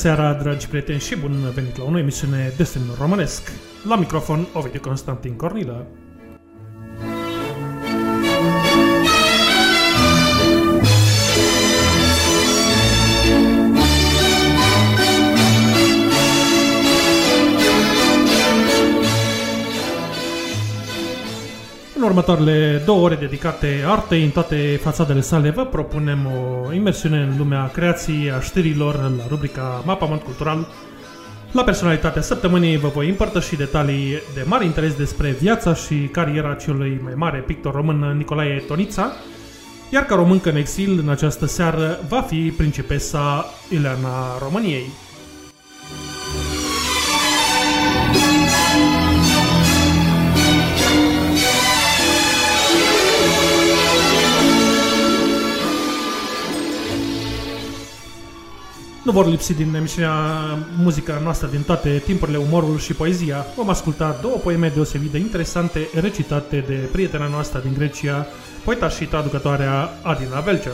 Bună seara, dragi prieteni, și bun venit la o nouă emisiune Destinul Românesc. La microfon, Ovidiu Constantin Cornilă. Următoarele două ore dedicate artei în toate fațadele sale, vă propunem o imersiune în lumea creației a știrilor la rubrica Mapament Cultural. La personalitatea săptămânii vă voi împărtăși detalii de mare interes despre viața și cariera celui mai mare pictor român Nicolae Tonița, iar ca româncă în exil în această seară va fi principesa Ileana României. Nu vor lipsi din emisiunea muzica noastră din toate timpurile, umorul și poezia. Vom asculta două poeme deosebit de interesante recitate de prietena noastră din Grecia, poeta și traducătoarea Adina Velcea.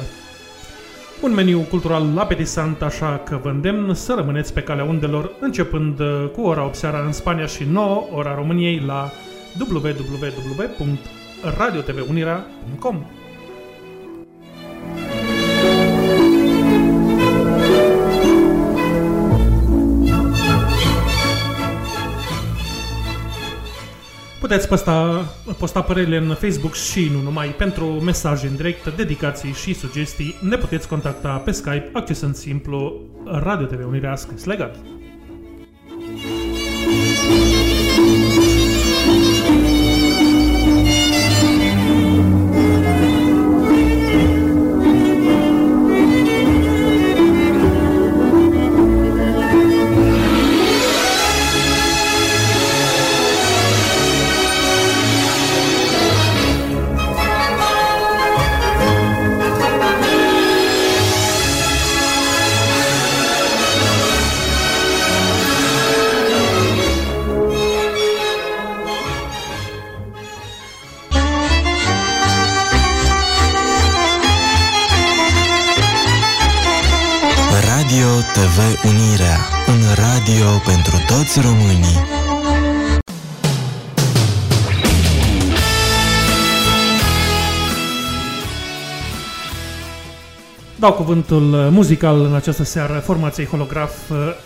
Un meniu cultural apetisant, așa că vă îndemn să rămâneți pe calea undelor, începând cu ora 8 seara în Spania și 9 ora României la www.radiotvunirea.com. Puteți posta, posta părerile în Facebook și nu numai. Pentru mesaje în direct, dedicații și sugestii, ne puteți contacta pe Skype accesând simplu Radio TV Unirea scris legal. Radio TV Unirea, un radio pentru toți românii. Dau cuvântul muzical în această seară formației holograf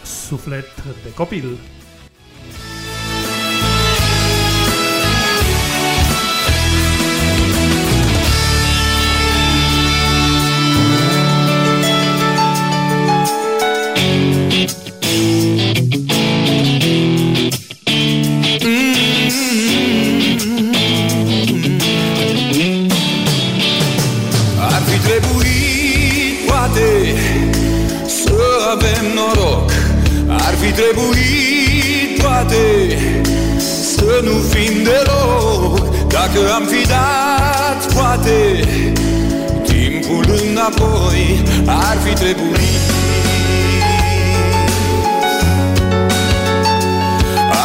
Suflet de Copil. Ar fi trebuit, poate, să avem noroc. Ar fi trebuit, poate, să nu fim deloc. Dacă am fi dat, poate, timpul înapoi Ar fi trebuit.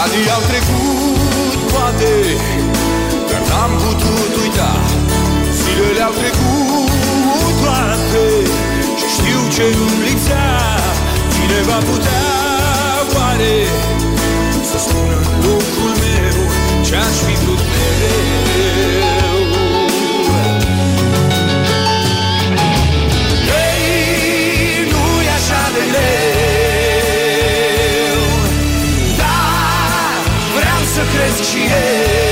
Anii au trecut, poate, dar n-am putut uita. Zilele au trecut toate. Și știu ce îmi lipsea Cine va putea oare? Să spună în locul meu Ce-aș fi vrut mereu. Ei, nu-i așa de greu Dar vreau să cresc și eu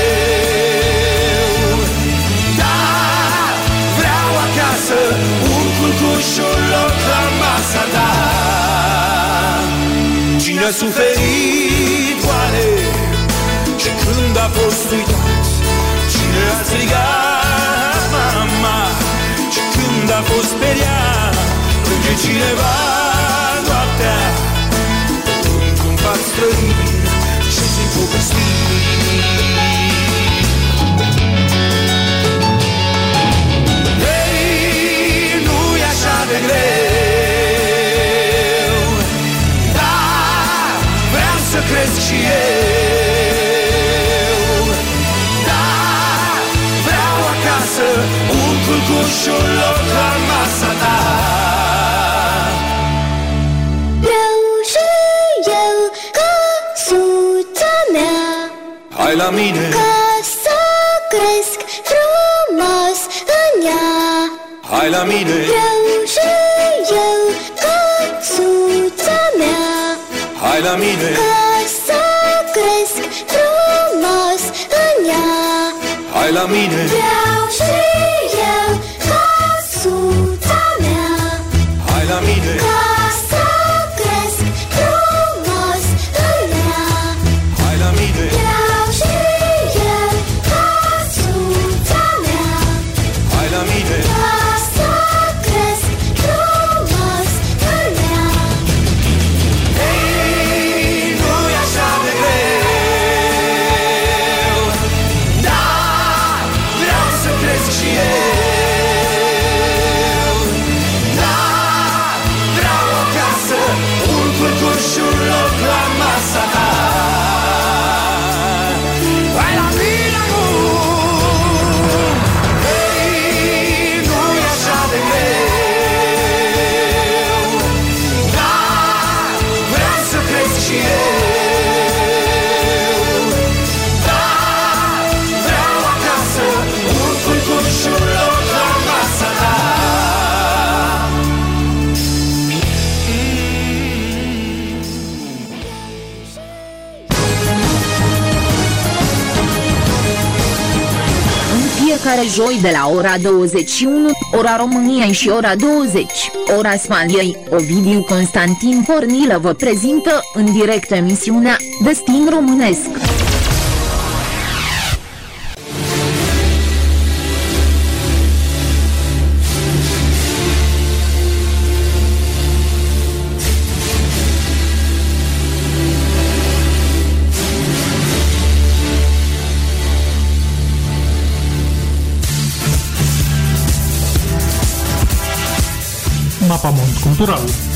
masa ta. Cine a suferit oare? Și când a fost uitat Cine a strigat mama? Și când a fost speriat Plânge cineva noaptea? Într-un pat străin Și ți povesti cresc și eu. Da, vreau acasă Un culcur și un loc la masa ta. Vreau și eu căsuța mea. Hai la mine. Ca să cresc frumos în ea. Hai la mine. Vreau și eu căsuța mea. Hai la mine. Ca la mine fiecare joi de la ora 21, ora României și ora 20, ora Spaniei, Ovidiu Constantin Pornilă vă prezintă în direct emisiunea Destin Românesc. natural.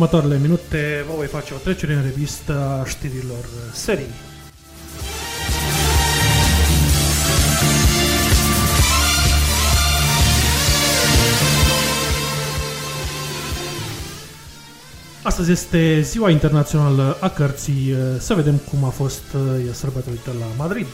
Următoarele minute vă voi face o trecere în revistă a știrilor serii. Astăzi este Ziua Internațională a Cărții. Să vedem cum a fost ea sărbătorită la Madrid.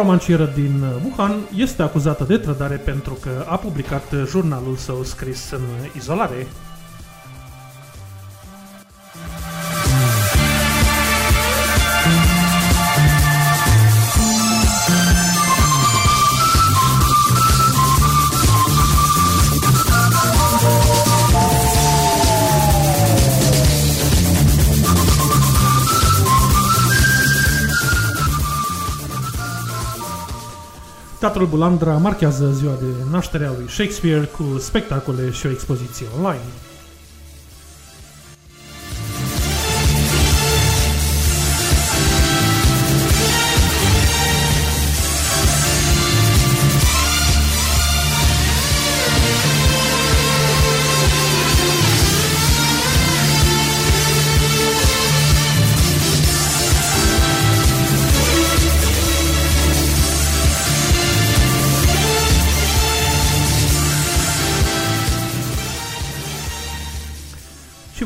Romancieră din Wuhan este acuzată de trădare pentru că a publicat jurnalul său scris în izolare. Teatrul Bulandra marchează ziua de naștere a lui Shakespeare cu spectacole și o expoziție online.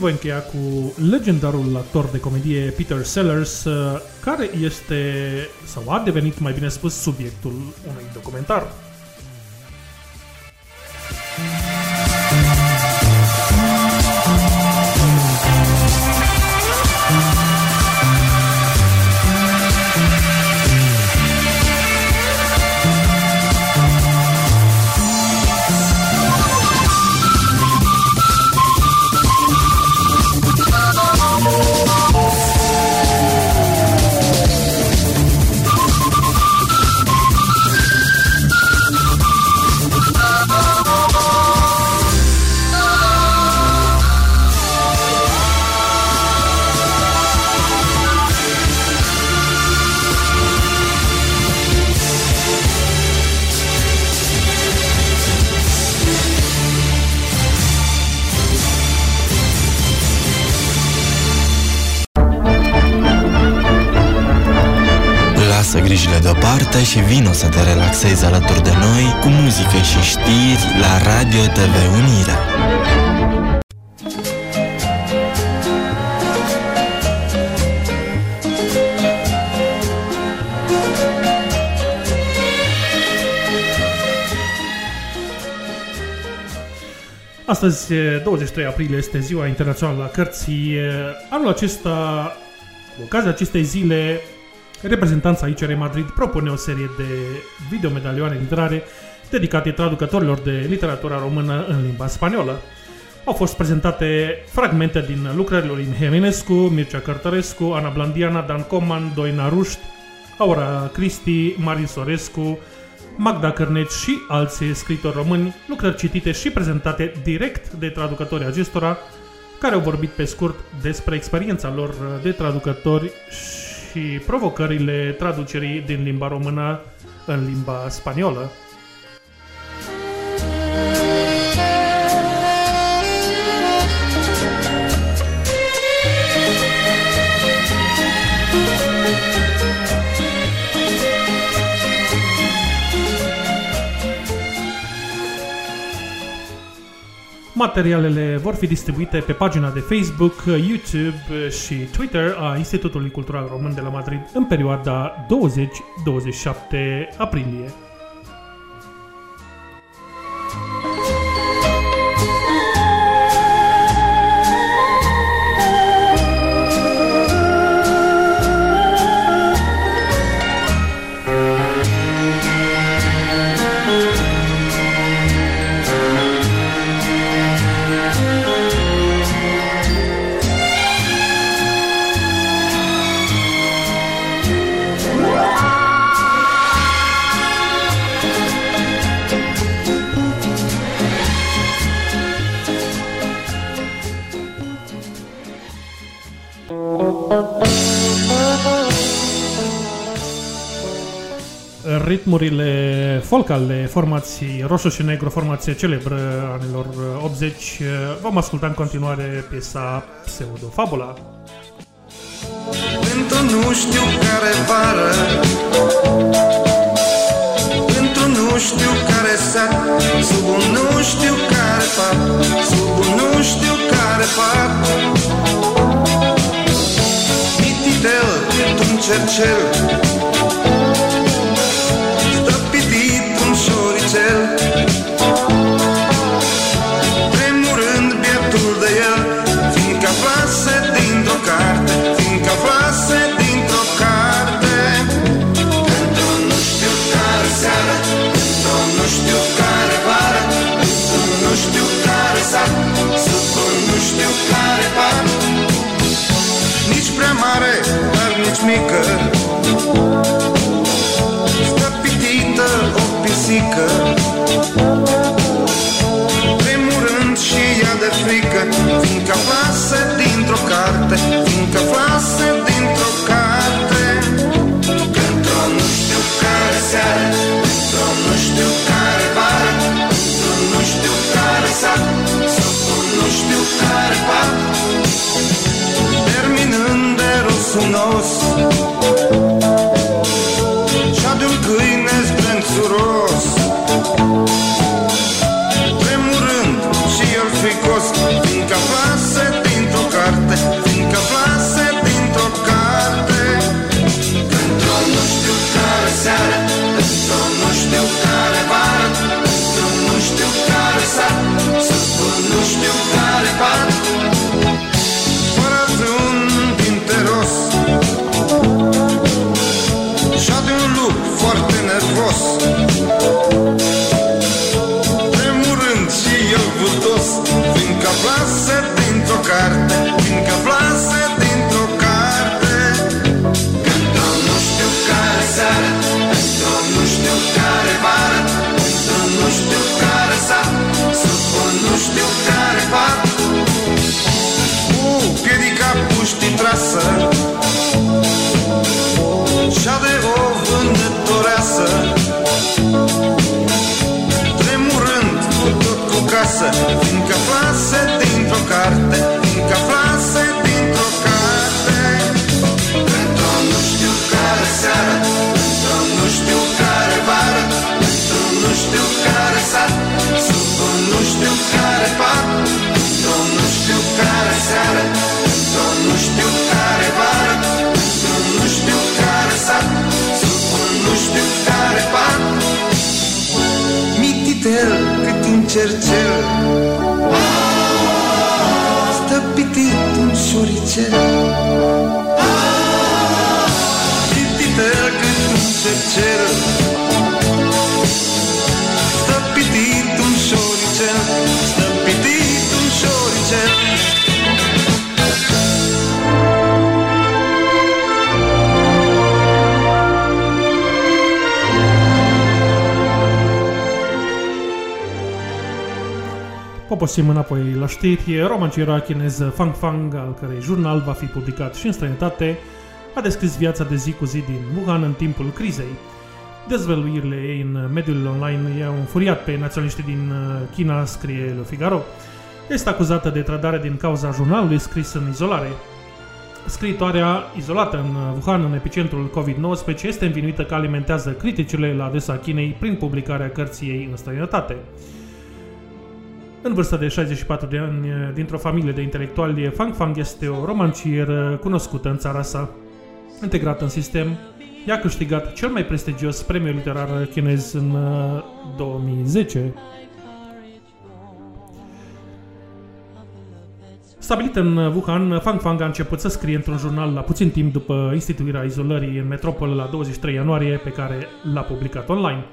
Voi încheia cu legendarul actor de comedie Peter Sellers, uh, care este, sau a devenit, mai bine spus, subiectul unui documentar. Grijile deoparte și vino să te relaxezi alături de noi cu muzică și știri la Radio TV Unirea. Astăzi, e 23 aprilie, este ziua internațională a cărții. E, Anul acesta, cu ocazia acestei zile, reprezentanța ICR Madrid propune o serie de videomedalioane literare dedicate traducătorilor de literatura română în limba spaniolă. Au fost prezentate fragmente din lucrările lui Mihai Eminescu, Mircea Cărtărescu, Ana Blandiana, Dan Coman, Doina Rușt, Aura Cristi, Marin Sorescu, Magda Cărneci și alți scritori români, lucrări citite și prezentate direct de traducătorii acestora, care au vorbit pe scurt despre experiența lor de traducători și provocările traducerii din limba română în limba spaniolă. Materialele vor fi distribuite pe pagina de Facebook, YouTube și Twitter a Institutului Cultural Român de la Madrid în perioada 20-27 aprilie. Ritmurile folk ale formației Roșu și Negru, formație celebră anilor 80. Vom asculta în continuare piesa Pseudo-Fabula. Pentru nu știu care vară Pentru nu știu care sat Sub un nu știu care pat Sub un nu știu care pat Mititel, un cercel Poposim înapoi la știri, romanciera chinez Fang Fang, al cărei jurnal va fi publicat și în străinătate, a descris viața de zi cu zi din Wuhan în timpul crizei. Dezvăluirile ei în mediul online i-au înfuriat pe naționaliștii din uh, China, scrie Le Figaro. Este acuzată de trădare din cauza jurnalului scris în izolare. Scriitoarea, izolată în Wuhan, în epicentrul COVID-19, este învinuită că alimentează criticile la adresa Chinei prin publicarea cărții ei în străinătate. În vârstă de 64 de ani, dintr-o familie de intelectuali, Fang Fang este o romancieră cunoscută în țara sa. Integrată în sistem, ea a câștigat cel mai prestigios premiu literar chinez în uh, 2010. Stabilit în Wuhan, Fang Fang a început să scrie într-un jurnal la puțin timp după instituirea izolării în metropolă la 23 ianuarie, pe care l-a publicat online.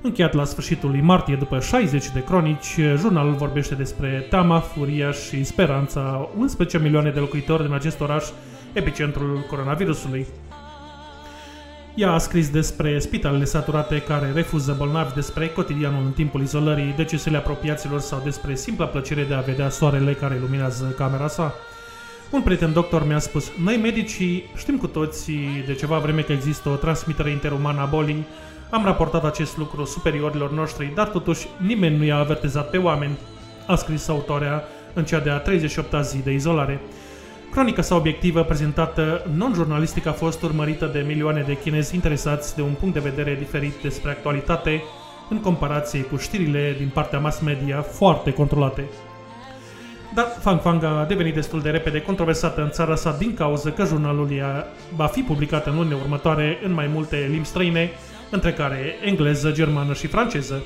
Încheiat la sfârșitul lui martie, după 60 de cronici, jurnalul vorbește despre teama, furia și speranța 11 milioane de locuitori din acest oraș, epicentrul coronavirusului. Ea a scris despre spitalele saturate care refuză bolnavi, despre cotidianul în timpul izolării, decesele apropiaților sau despre simpla plăcere de a vedea soarele care luminează camera sa. Un prieten doctor mi-a spus, noi medicii știm cu toții de ceva vreme că există o transmitere interumană a bolii, am raportat acest lucru superiorilor noștri, dar totuși nimeni nu i-a avertizat pe oameni, a scris autoarea în cea de-a 38-a zi de izolare. Cronica sa obiectivă, prezentată non-jurnalistic, a fost urmărită de milioane de chinezi interesați de un punct de vedere diferit despre actualitate, în comparație cu știrile din partea mass media foarte controlate. Dar Fang Fang a devenit destul de repede controversată în țara sa din cauza că jurnalul ea va fi publicat în lunile următoare în mai multe limbi străine, între care engleză, germană și franceză.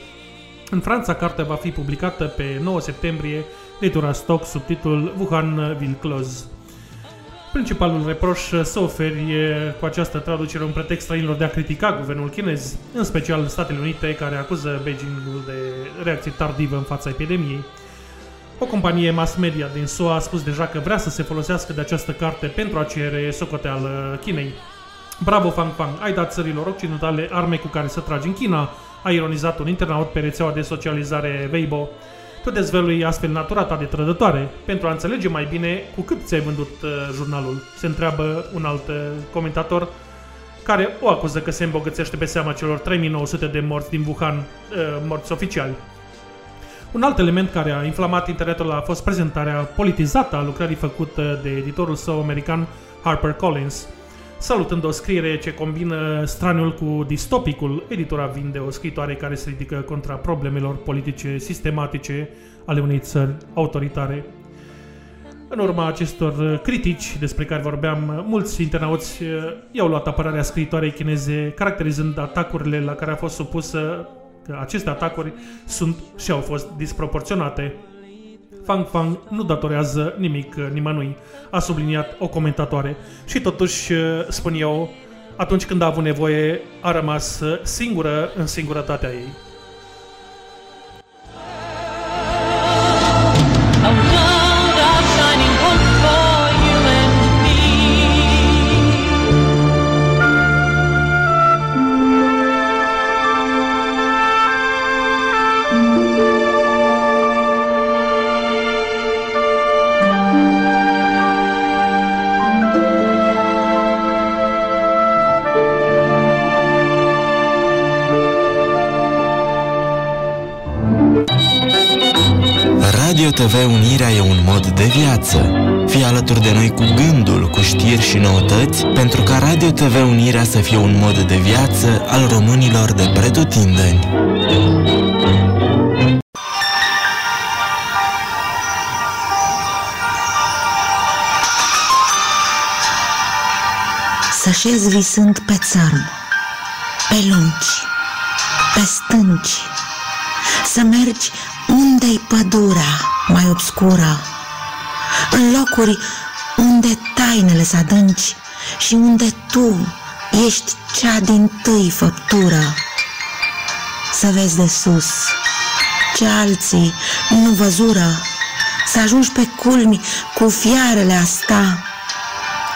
În Franța, cartea va fi publicată pe 9 septembrie, editura Stock, sub titlul Wuhan Ville Close. Principalul reproș să oferi e, cu această traducere un pretext străinilor de a critica guvernul chinez, în special Statele Unite, care acuză Beijingul de reacție tardivă în fața epidemiei. O companie mass media din SUA a spus deja că vrea să se folosească de această carte pentru a cere socoteală Chinei. Bravo, Fang Fang, ai dat țărilor occidentale arme cu care să tragi în China, a ironizat un internaut pe rețeaua de socializare Weibo. Tu dezvălui astfel natura ta de trădătoare, pentru a înțelege mai bine cu cât ți-ai vândut uh, jurnalul, se întreabă un alt uh, comentator, care o acuză că se îmbogățește pe seama celor 3900 de morți din Wuhan, uh, morți oficiali. Un alt element care a inflamat internetul a fost prezentarea politizată a lucrării făcută de editorul său american HarperCollins. Salutând o scriere ce combină straniul cu distopicul, editora vinde o scritoare care se ridică contra problemelor politice sistematice ale unei țări autoritare. În urma acestor critici despre care vorbeam, mulți internauți eh, i-au luat apărarea scritoarei chineze, caracterizând atacurile la care a fost supusă că aceste atacuri sunt și au fost disproporționate. Fang Fang nu datorează nimic uh, nimănui, a subliniat o comentatoare. Și totuși, uh, spun eu, atunci când a avut nevoie, a rămas uh, singură în singurătatea ei. TV unirea e un mod de viață. Fii alături de noi cu gândul, cu știri și noutăți, pentru ca Radio TV Unirea să fie un mod de viață al românilor de pretutindeni. Să șezi visând pe țărm, pe lungi, pe stânci, să mergi unde-i pădurea mai obscură, În locuri unde tainele se adânci Și unde tu ești cea din tâi făptură. Să vezi de sus ce alții nu văzură, Să ajungi pe culmi cu fiarele asta,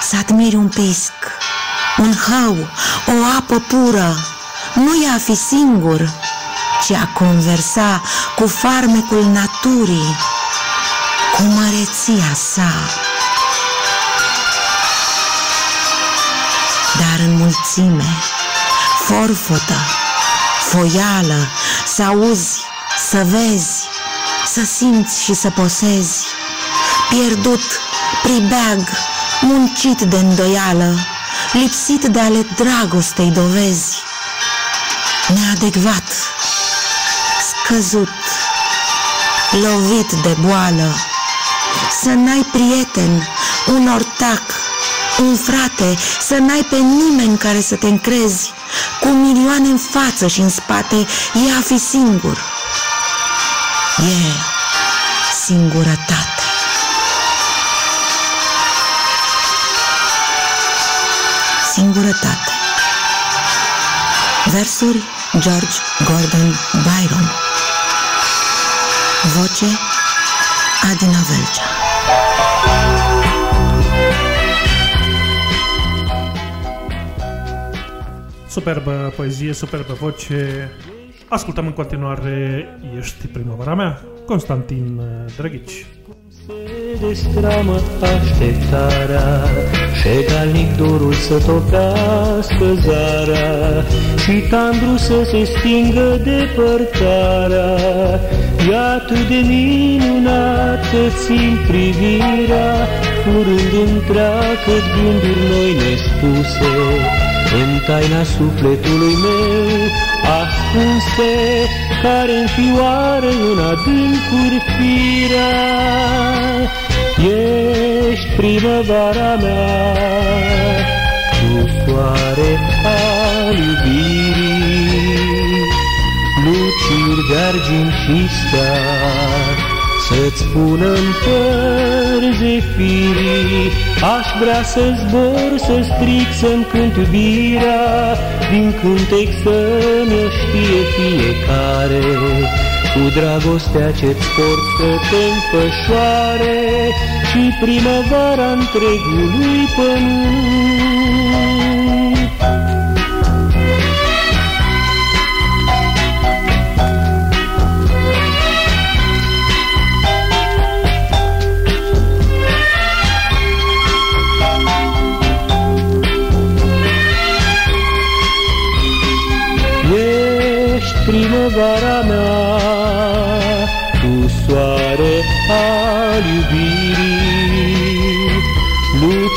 Să admiri un pisc, un hău, o apă pură, Nu e a fi singur, ci a conversa cu farmecul naturii, cu măreția sa. Dar în mulțime, forfotă, foială, să auzi, să vezi, să simți și să posezi, pierdut, pribeag, muncit de îndoială, lipsit de ale dragostei dovezi, neadecvat, scăzut, lovit de boală, să n-ai prieten, un ortac, un frate, să n-ai pe nimeni care să te încrezi, cu milioane în față și în spate, e a fi singur. E singurătate. Singurătate. Versuri George Gordon Byron Voce Adina Velcea Superbă poezie, superbă voce. Ascultăm în continuare Ești primăvara mea, Constantin uh, Drăghici. Se destramă așteptarea. Și egalnic dorul să topească zarea Și tandru să se stingă depărtarea. E atât de minunat să țin privirea. Curând întreagă gânduri noi nespuse. În taina sufletului meu ascunse Care înfioară în adâncuri firea Ești primăvara mea Tu soare al iubirii. Luciri de argint și stear Să-ți pună în păr zefirii Aș vrea să zbor, să stric, să-mi cânt iubirea Din cântec să-mi o știe fiecare Cu dragostea ce-ți port să te înfășoare Și primăvara întregului pământ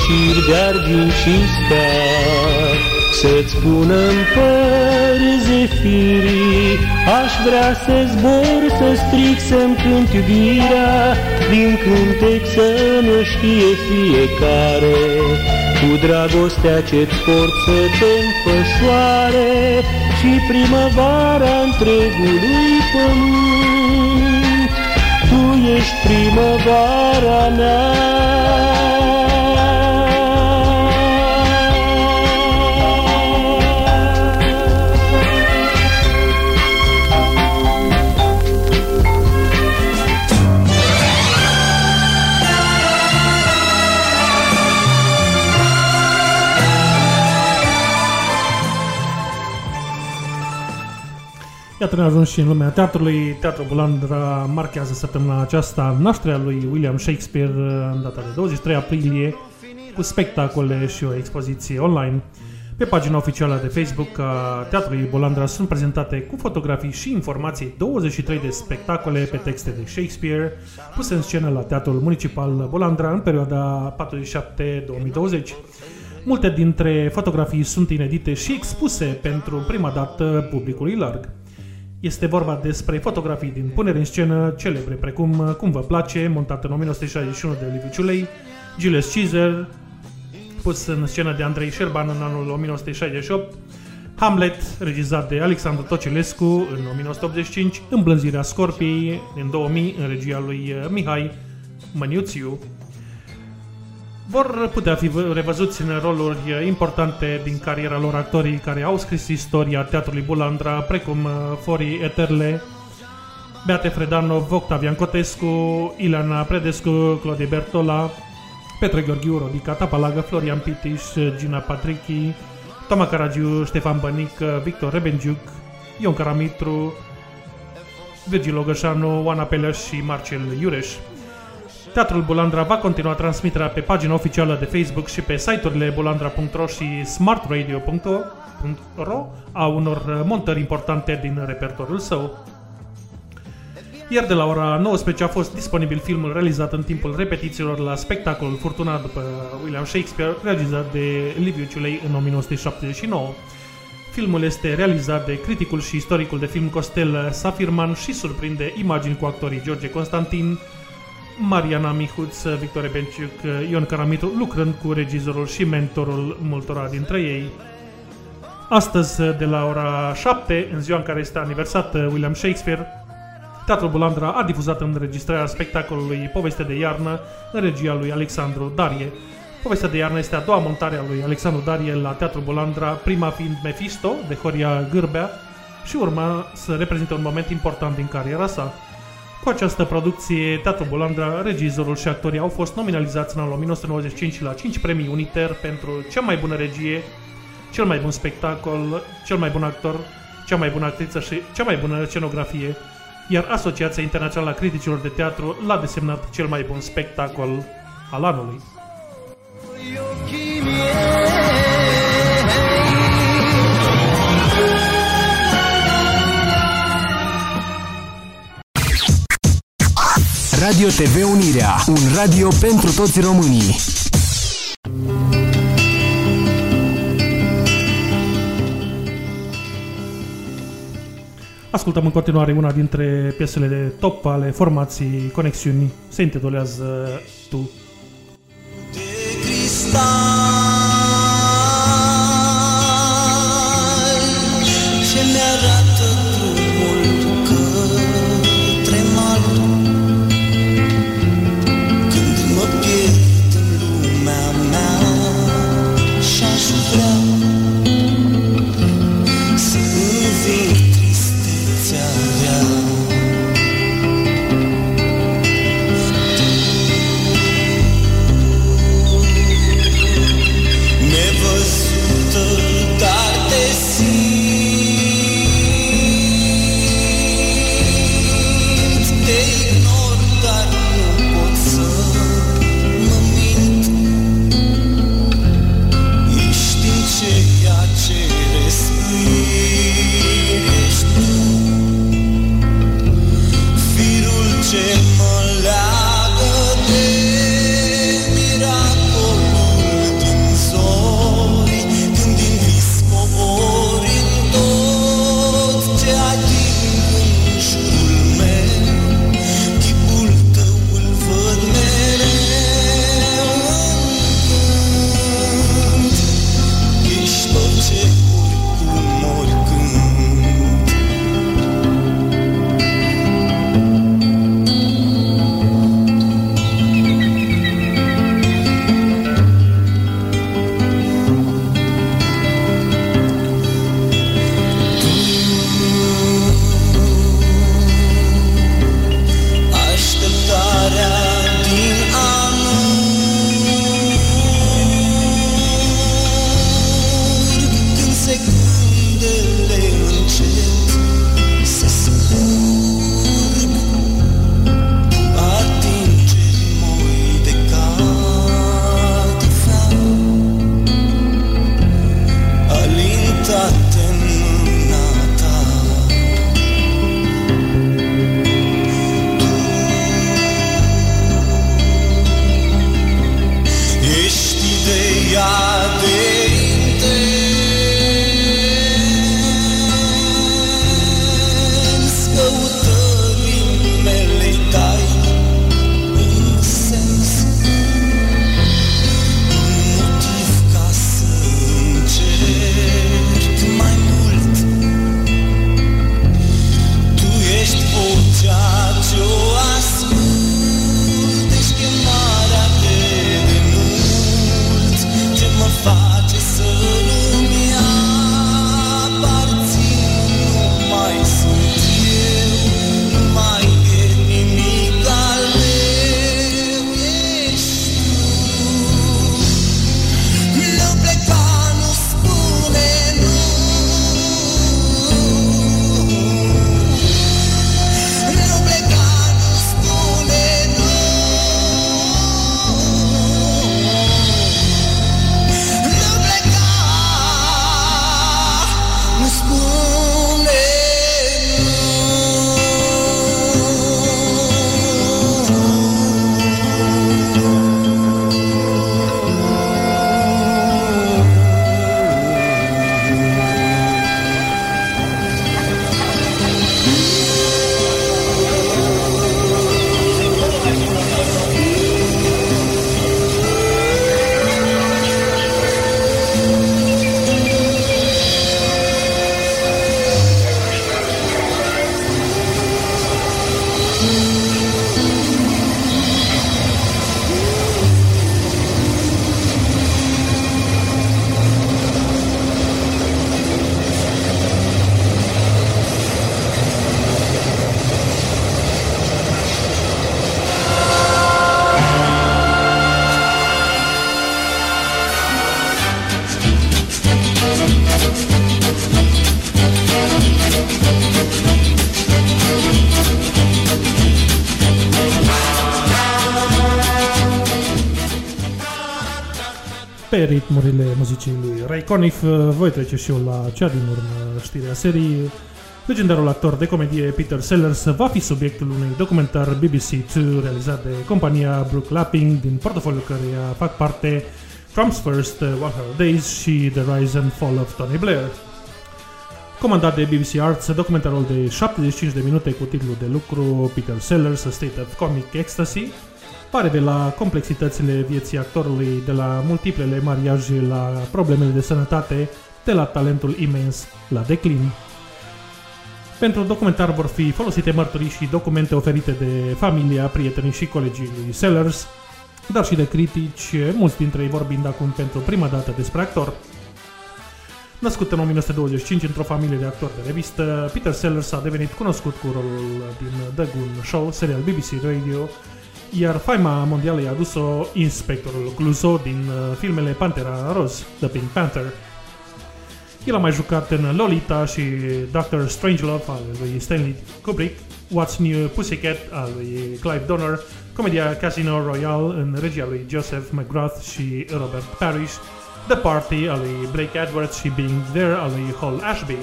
luciri de argint și scar, să-ți pună în păr zefirii. Aș vrea să zbor, să stric, să-mi cânt iubirea, din cântec să nu știe fiecare. Cu dragostea ce-ți port să te înfășoare Și primăvara întregului pământ Tu ești primăvara mea Iată ne ajuns și în lumea teatrului. Teatrul Bulandra marchează săptămâna aceasta nașterea lui William Shakespeare în data de 23 aprilie cu spectacole și o expoziție online. Pe pagina oficială de Facebook a Teatrului Bolandra sunt prezentate cu fotografii și informații 23 de spectacole pe texte de Shakespeare puse în scenă la Teatrul Municipal Bolandra în perioada 47-2020. Multe dintre fotografii sunt inedite și expuse pentru prima dată publicului larg. Este vorba despre fotografii din punere în scenă celebre precum Cum vă place, montat în 1961 de Liviu Ciulei, Julius Caesar, pus în scenă de Andrei Șerban în anul 1968, Hamlet, regizat de Alexandru Tocilescu în 1985, Îmblânzirea Scorpiei în 2000 în regia lui uh, Mihai Măniuțiu. Vor putea fi revăzuți în roluri uh, importante din cariera lor actorii care au scris istoria teatrului Bulandra, precum uh, Fori Eterle, Beate Fredanov, Octavian Cotescu, Ileana Predescu, Claudia Bertola, Petre Gheorghiu, Rodica Tapalagă, Florian Pitiș, Gina Patrichi, Toma Caragiu, Ștefan Bănic, Victor Rebengiuc, Ion Caramitru, Virgil Ogășanu, Oana Pelea și Marcel Iureș. Teatrul Bulandra va continua transmiterea pe pagina oficială de Facebook și pe site-urile bulandra.ro și smartradio.ro a unor montări importante din repertoriul său. Iar de la ora 19 a fost disponibil filmul realizat în timpul repetițiilor la spectacolul Furtuna după William Shakespeare, realizat de Liviu Ciulei în 1979. Filmul este realizat de criticul și istoricul de film Costel Safirman și surprinde imagini cu actorii George Constantin, Mariana Mihuț, Victor Benciuc, Ion Caramitru, lucrând cu regizorul și mentorul multora dintre ei. Astăzi, de la ora 7, în ziua în care este aniversat William Shakespeare, Teatrul Bulandra a difuzat înregistrarea spectacolului Poveste de iarnă în regia lui Alexandru Darie. Povestea de iarnă este a doua montare a lui Alexandru Darie la Teatrul Bulandra, prima fiind Mephisto de Horia Gârbea și urma să reprezinte un moment important din cariera sa. Cu această producție, Teatrul Bulandra, regizorul și actorii au fost nominalizați în anul 1995 la 5 premii Uniter pentru cea mai bună regie, cel mai bun spectacol, cel mai bun actor, cea mai bună actriță și cea mai bună scenografie, iar Asociația Internațională a Criticilor de Teatru l-a desemnat cel mai bun spectacol al anului. Radio TV Unirea, un radio pentru toți românii. Ascultăm în continuare una dintre piesele de top ale formației Conexiuni. Se intitulează Tu. Ce mi-arată lui Ray Conniff voi trece și eu la cea din urmă știrea serii. Legendarul actor de comedie Peter Sellers va fi subiectul unui documentar BBC2 realizat de compania Brook Lapping, din portofoliul căreia fac parte Trump's First 100 Days și The Rise and Fall of Tony Blair. Comandat de BBC Arts, documentarul de 75 de minute cu titlul de lucru Peter Sellers, A State of Comic Ecstasy, va revela complexitățile vieții actorului de la multiplele mariaje la problemele de sănătate, de la talentul imens la declin. Pentru documentar vor fi folosite mărturii și documente oferite de familia, prietenii și colegii lui Sellers, dar și de critici, mulți dintre ei vorbind acum pentru prima dată despre actor. Născut în 1925 într-o familie de actori de revistă, Peter Sellers a devenit cunoscut cu rolul din The Goon Show, serial BBC Radio, iar faima mondială i-a adus-o inspectorul Clouseau din uh, filmele Pantera Roz, The Pink Panther. El a mai jucat în Lolita și Dr. Strangelove al lui Stanley Kubrick, What's New Pussycat al lui Clive Donner, comedia Casino Royale în regia lui Joseph McGrath și Robert Parrish, The Party al lui Blake Edwards și Being There al lui Hall Ashby.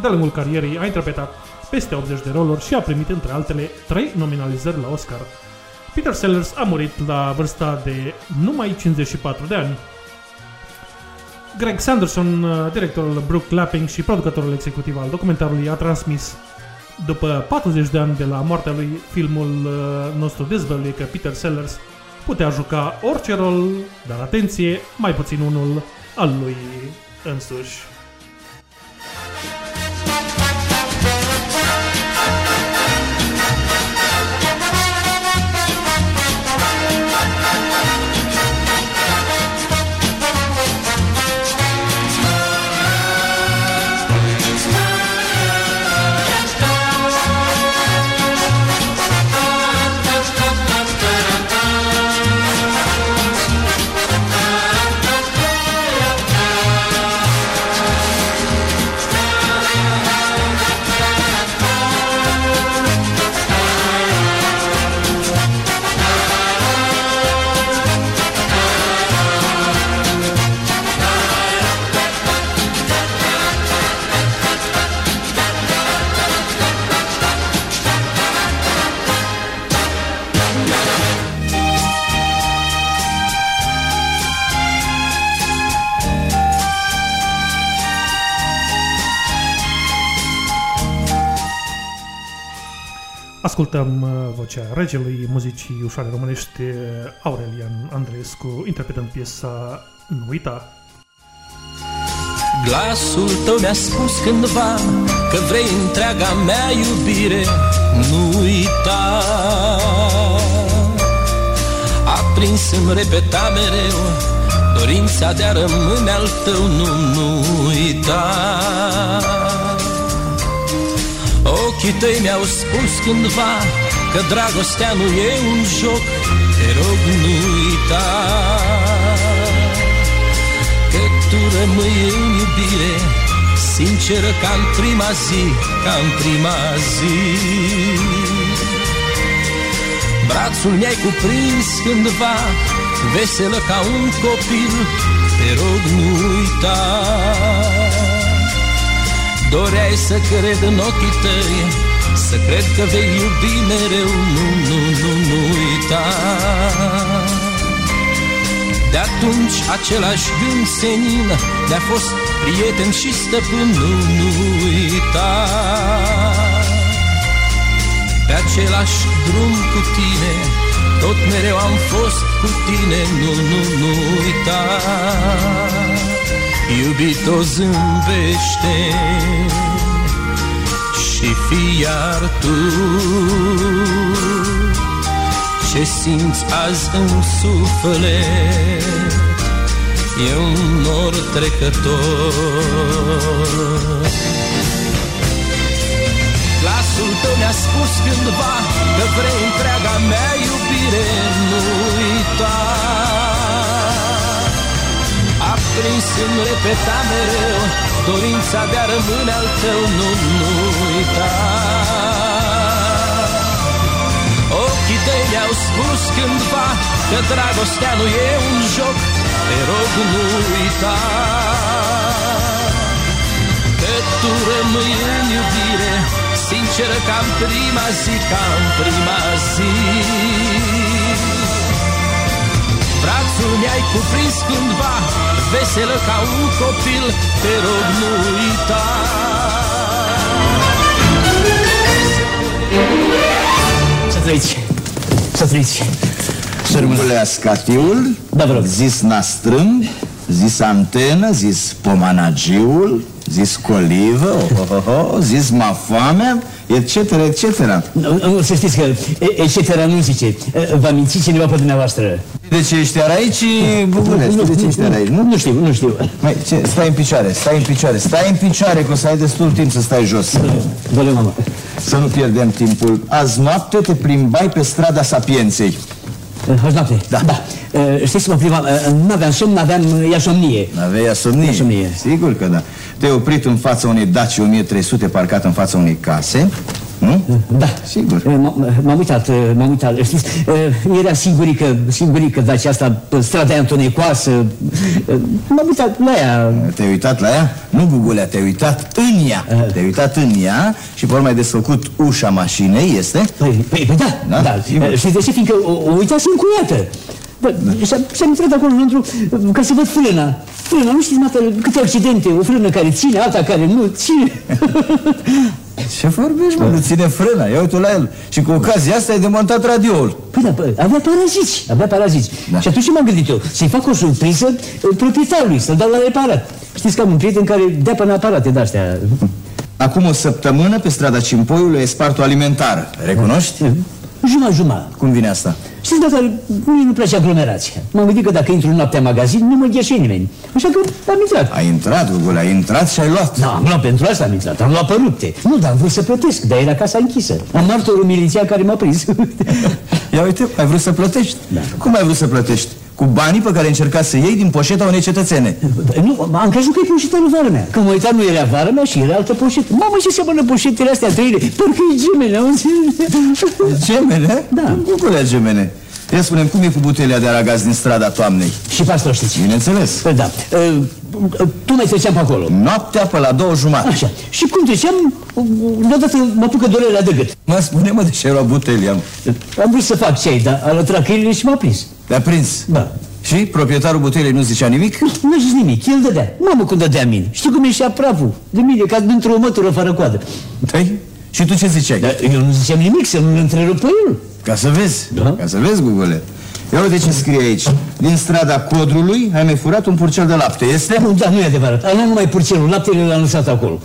De-a lungul carierei a interpretat peste 80 de roluri și a primit între altele 3 nominalizări la Oscar. Peter Sellers a murit la vârsta de numai 54 de ani. Greg Sanderson, uh, directorul Brook Lapping și producătorul executiv al documentarului, a transmis după 40 de ani de la moartea lui, filmul uh, nostru dezvăluie că Peter Sellers putea juca orice rol, dar atenție, mai puțin unul al lui însuși. Ascultăm uh, vocea regelui muzicii ușoare românești uh, Aurelian Andreescu interpretând piesa Nu uita. Glasul tău mi-a spus cândva Că vrei întreaga mea iubire. Nu uita. Aprins îmi repeta mereu Dorința de a rămâne al tău. Nu, nu uita Ochii tăi mi-au spus cândva Că dragostea nu e un joc Te rog nu uita. Că tu rămâi în iubire Sinceră ca în prima zi Ca în prima zi. Brațul mi-ai cuprins cândva Veselă ca un copil Te rog nu uita Doreai să cred în ochii tăi Să cred că vei iubi mereu. Nu, nu, nu, nu uita. De atunci același gând senin Ne-a fost prieten și stăpân. Nu, nu uita. Pe același drum cu tine Tot mereu am fost cu tine. Nu, nu, nu uita Iubito zâmbește și fi iar tu. Ce simți azi în suflet? E un nor trecător. Glasul tău mi-a spus cândva Că vrei întreaga mea iubire Nu uita Aprins îmi repeta mereu Dorința de a rămâne al tău Nu, nu uita. Ochii tăi mi mi-au spus cândva Că dragostea nu e un joc Te rog nu uita. Că tu rămâi în iubire Sinceră ca în prima zi Ca în prima zi Brațul mi-ai cuprins cândva Veselă ca un copil Te rog nu uita Să trăiți. Să trăiți. Sârbule Ascatiul, da, vă rog. zis Nastrâm, zis Antenă, zis Pomanagiul, zis Colivă, oh, oh, oh, zis Mafamea, etc., etc. Nu, nu, Să știți că e- etc. nu zice. V-a mințit cineva pe dumneavoastră. De ce ești iar aici, Bugule? Nu, Știi de ce ești iar aici, nu? Nu știu, nu știu. Mai, ce, stai în picioare, stai în picioare, stai în picioare, că o să ai destul timp să stai jos. Vă mama. Să nu pierdem timpul. Azi noapte te plimbai pe strada Sapienței. Azi noapte? Da. da. Uh, Știți mă prima, uh, nu aveam somn, aveam uh, iasomnie. Aveai asomnie? Asomnie. Sigur că da. Te-ai oprit în fața unei Daci 1300 parcat în fața unei case, nu? Da. Sigur. Uh, m- M-am uitat, uh, m-am uitat. Știți, uh, era singurică, singurică Dacia asta pe strada aia întunecoasă. Uh, M-am uitat la ea. Te-ai uitat la ea? Nu, Gugulea, te-ai uitat în ea. Te-ai uitat în ea și pe urmă ai desfăcut ușa mașinei, este? Păi, păi, păi da, Da, da. sigur. Uh, Știți de ce? Fiindcă o, o uitasem cu iată. Da, și-am, și-am intrat acolo înăuntru uh, ca să văd frâna. Frâna, nu știți, mată, câte accidente, o frână care ține, alta care nu ține. Ce vorbești, mă? Nu ține frâna, ia uite la el. Și cu ocazia asta ai demontat radioul. Păi da, bă, avea paraziți, avea paraziți. Da. Și atunci ce m-am gândit eu? Să-i fac o surpriză uh, proprietarului, să-l dau la reparat. Știți că am un prieten care dea până aparate de-astea. Acum o săptămână pe strada Cimpoiului ai spart o alimentară. Recunoști? Juma, juma. Cum vine asta? Știți, dacă mie nu place aglomerația. M-am gândit că dacă intru noaptea în magazin, nu mă gheșe nimeni. Așa că am intrat. Ai intrat, Gugule, ai intrat și ai luat. Da, am luat pentru asta am intrat, am luat pe rupte. Nu, dar am vrut să plătesc, dar era casa închisă. Am martorul miliția care m-a prins. Ia uite, ai vrut să plătești? Da. Cum ai vrut să plătești? Cu banii pe care încerca să iei din poșeta unei cetățene. nu, am crezut că e poșeta lui vara mea. Când mă uitam, nu era vara mea și era altă poșetă. Mamă, ce seamănă poșetele astea trăire? Parcă e gemene, am înțeles. Gemene? Da. Gugulea gemene. Ia spune cum e cu butelia de aragaz din strada toamnei? Și pe asta o știți. Bineînțeles. Da. Uh, tu mai treceam pe acolo. Noaptea pe la două jumate. Așa. Și cum treceam, deodată mă apucă durerea de gât. Mă spune, mă, de ce era butelia? Am vrut să fac ceai, dar a lătrat căile și m-a prins. Te-a prins? Da. Și proprietarul butelei nu zicea nimic? Nu zis nimic, el dădea. Mamă cum dădea mine. Știi cum ieșea praful? De mine, ca dintr-o mătură fără coadă. Păi? Și tu ce ziceai? Dar eu nu ziceam nimic, să nu-l întrerup pe el. Ca să vezi, Da. ca să vezi, Gugule. Ia uite ce scrie aici. Din strada Codrului ai mai furat un purcel de lapte, este? Nu, da, nu e adevărat. Am luat numai purcelul, laptele l-am lăsat acolo.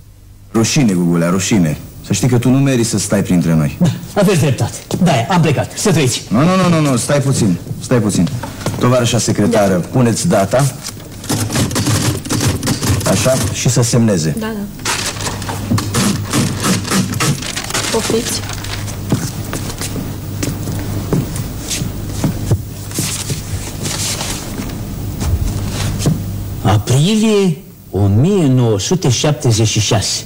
Rușine, Gugule, rușine. Să știi că tu nu meriți să stai printre noi. Aveți dreptate. Da, am plecat. Să trăiți. Nu, nu, nu, nu, nu, stai puțin, stai puțin. Tovarășa secretară, puneți data. Așa, și să semneze. Da, da. Poftiți. Aprilie 1976.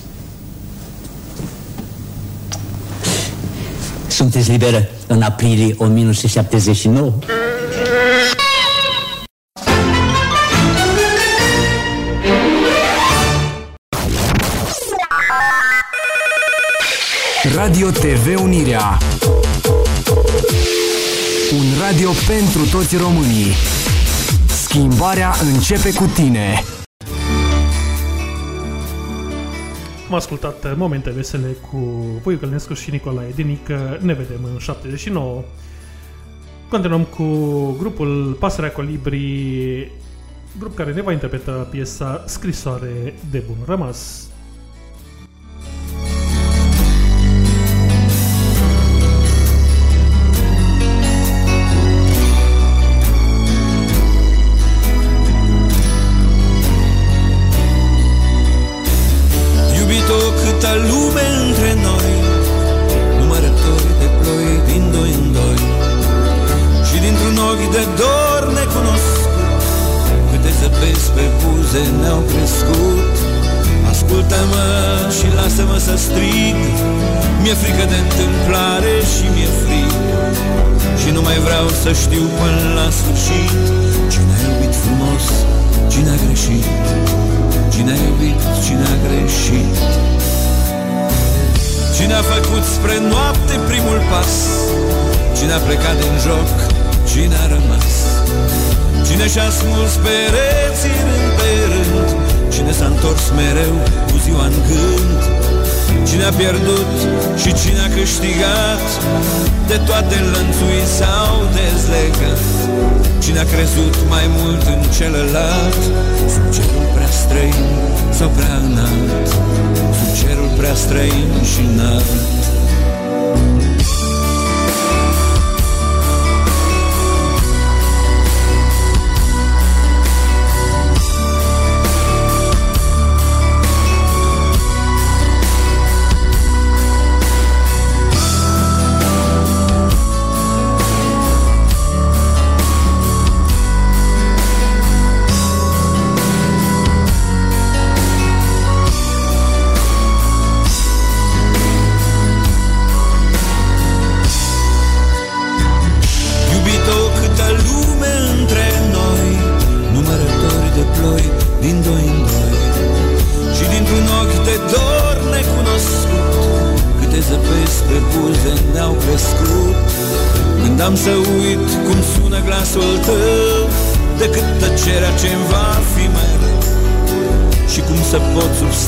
Sunteți liberă în aprilie 1979? Radio TV Unirea. Un radio pentru toți românii. Schimbarea începe cu tine. Am ascultat uh, momente vesele cu Voiu Călnescu și Nicolae Dinic. Ne vedem în 79. Continuăm cu grupul Pasărea Colibri, grup care ne va interpreta piesa Scrisoare de bun rămas. Spre noapte primul pas. Cine a plecat din joc, cine a rămas? Cine și-a smuls pereții rând pe rând? Cine s-a întors mereu cu ziua în gând? Cine a pierdut și cine a câștigat? De toate lănțui s-au dezlegat. Cine a crezut mai mult în celălalt? Sub cerul prea străin sau prea înalt? Sub cerul prea străin și înalt Iubito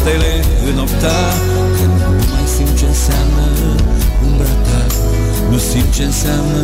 pot sub stele înopta Când nu mai simt ce înseamnă umbra ta Nu simt ce înseamnă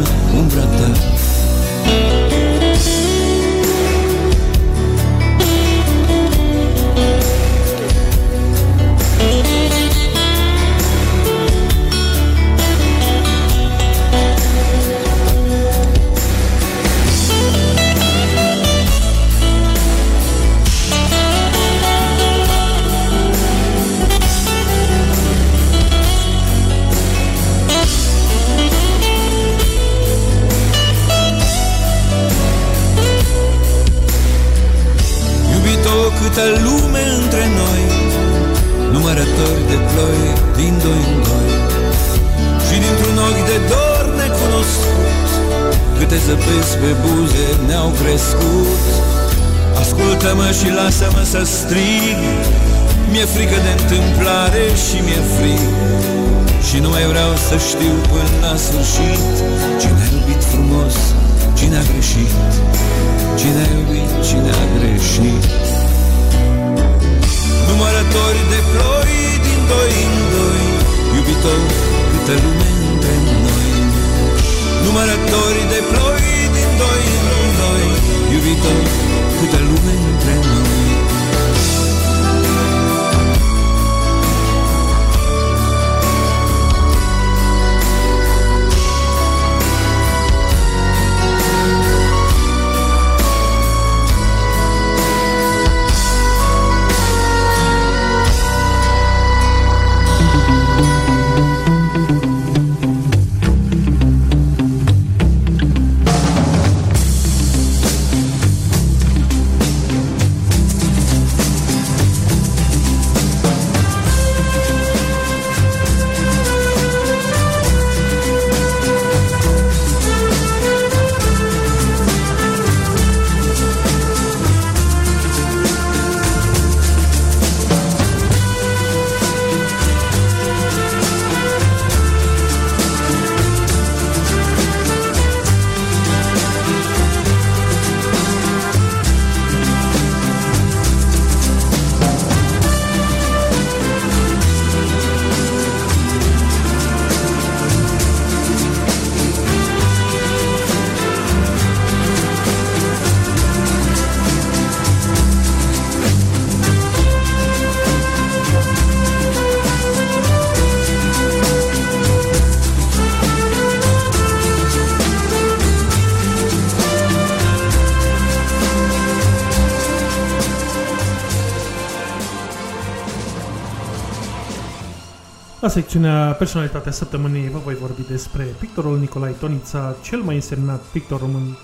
secțiunea Personalitatea Săptămânii vă voi vorbi despre pictorul Nicolae Tonița, cel mai însemnat pictor român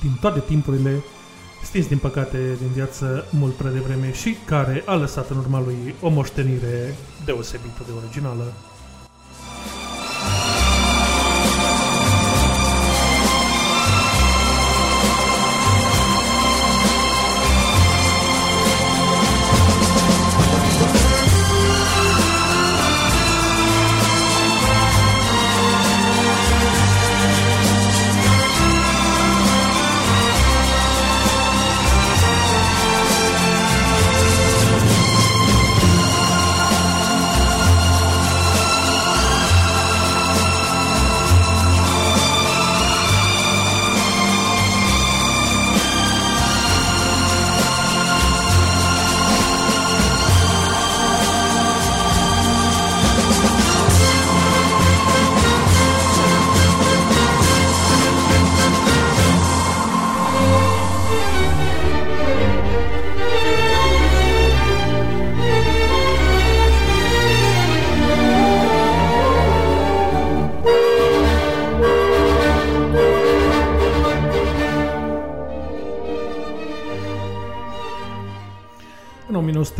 din toate timpurile, stins din păcate din viață mult prea devreme și care a lăsat în urma lui o moștenire deosebită de originală.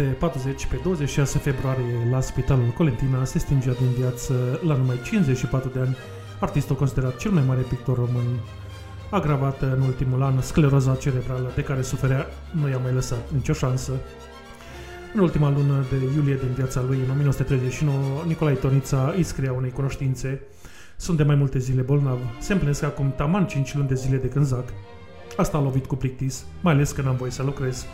1940, pe 26 februarie, la Spitalul Colentina, se stingea din viață la numai 54 de ani artistul considerat cel mai mare pictor român, agravat în ultimul an scleroza cerebrală de care suferea, nu i-a mai lăsat nicio șansă. În ultima lună de iulie din viața lui, în 1939, Nicolae Tonița îi scria unei cunoștințe Sunt de mai multe zile bolnav, se împlinesc acum taman 5 luni de zile de când zac. Asta a lovit cu plictis, mai ales că n-am voie să lucrez.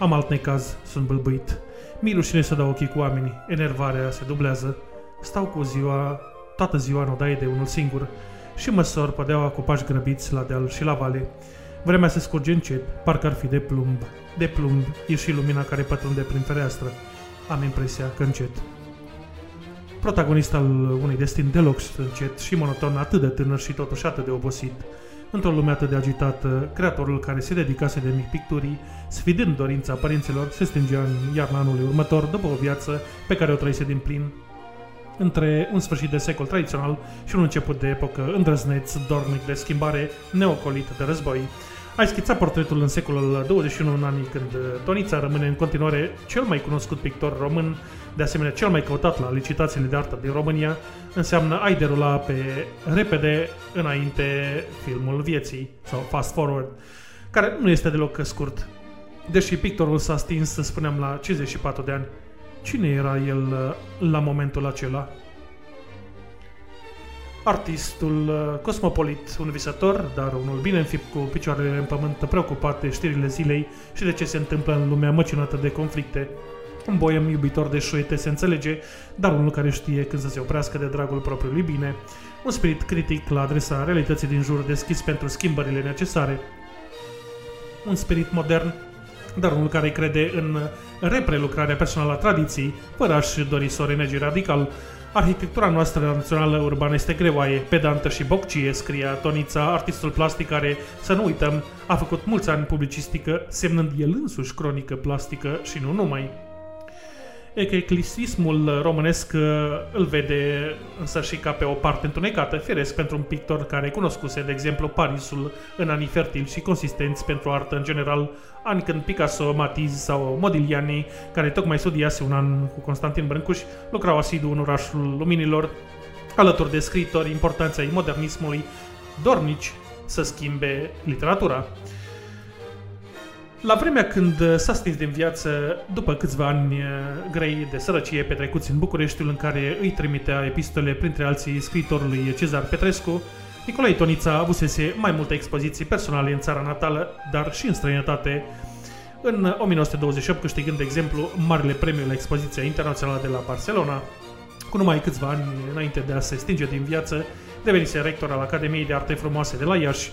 Am alt necaz, sunt bâlbâit. Mi rușine să dau ochii cu oamenii, enervarea se dublează. Stau cu ziua, toată ziua în odaie de unul singur și măsor pădeaua cu pași grăbiți la deal și la vale. Vremea se scurge încet, parcă ar fi de plumb. De plumb e și lumina care pătrunde prin fereastră. Am impresia că încet. Protagonist al unui destin deloc încet și monoton, atât de tânăr și totuși atât de obosit. Într-o lume atât de agitată, creatorul care se dedicase de mic picturii, sfidând dorința părinților, se stingea în iarna anului următor, după o viață pe care o trăise din plin, între un sfârșit de secol tradițional și un început de epocă îndrăzneț, dornic de schimbare, neocolit de război. Ai schițat portretul în secolul 21 în anii când Tonița rămâne în continuare cel mai cunoscut pictor român, de asemenea cel mai căutat la licitațiile de artă din România, înseamnă ai derula pe repede înainte filmul vieții, sau fast forward, care nu este deloc scurt. Deși pictorul s-a stins, spuneam, la 54 de ani, Cine era el uh, la momentul acela? Artistul uh, cosmopolit, un visător, dar unul bine înfipt cu picioarele în pământ, preocupat de știrile zilei și de ce se întâmplă în lumea măcinată de conflicte. Un boiem iubitor de șuete se înțelege, dar unul care știe când să se oprească de dragul propriului bine. Un spirit critic la adresa realității din jur deschis pentru schimbările necesare. Un spirit modern dar unul care crede în reprelucrarea personală a tradiției, fără a-și dori să o renege radical. Arhitectura noastră națională urbană este greoaie, pedantă și boccie, scria Tonița, artistul plastic care, să nu uităm, a făcut mulți ani publicistică, semnând el însuși cronică plastică și nu numai. Eclecticismul românesc uh, îl vede însă și ca pe o parte întunecată, firesc pentru un pictor care cunoscuse, de exemplu, Parisul în anii fertili și consistenți pentru artă în general, ani când Picasso, Matisse sau Modigliani, care tocmai studiase un an cu Constantin Brâncuș, lucrau asidu în orașul luminilor, alături de scriitori importanța modernismului, dornici să schimbe literatura. La vremea când s-a stins din viață, după câțiva ani eh, grei de sărăcie petrecuți în Bucureștiul în care îi trimitea epistole printre alții scriitorului Cezar Petrescu, Nicolae Tonița avusese mai multe expoziții personale în țara natală, dar și în străinătate, în 1928 câștigând, de exemplu, Marele Premiu la Expoziția Internațională de la Barcelona. Cu numai câțiva ani înainte de a se stinge din viață, devenise rector al Academiei de Arte Frumoase de la Iași,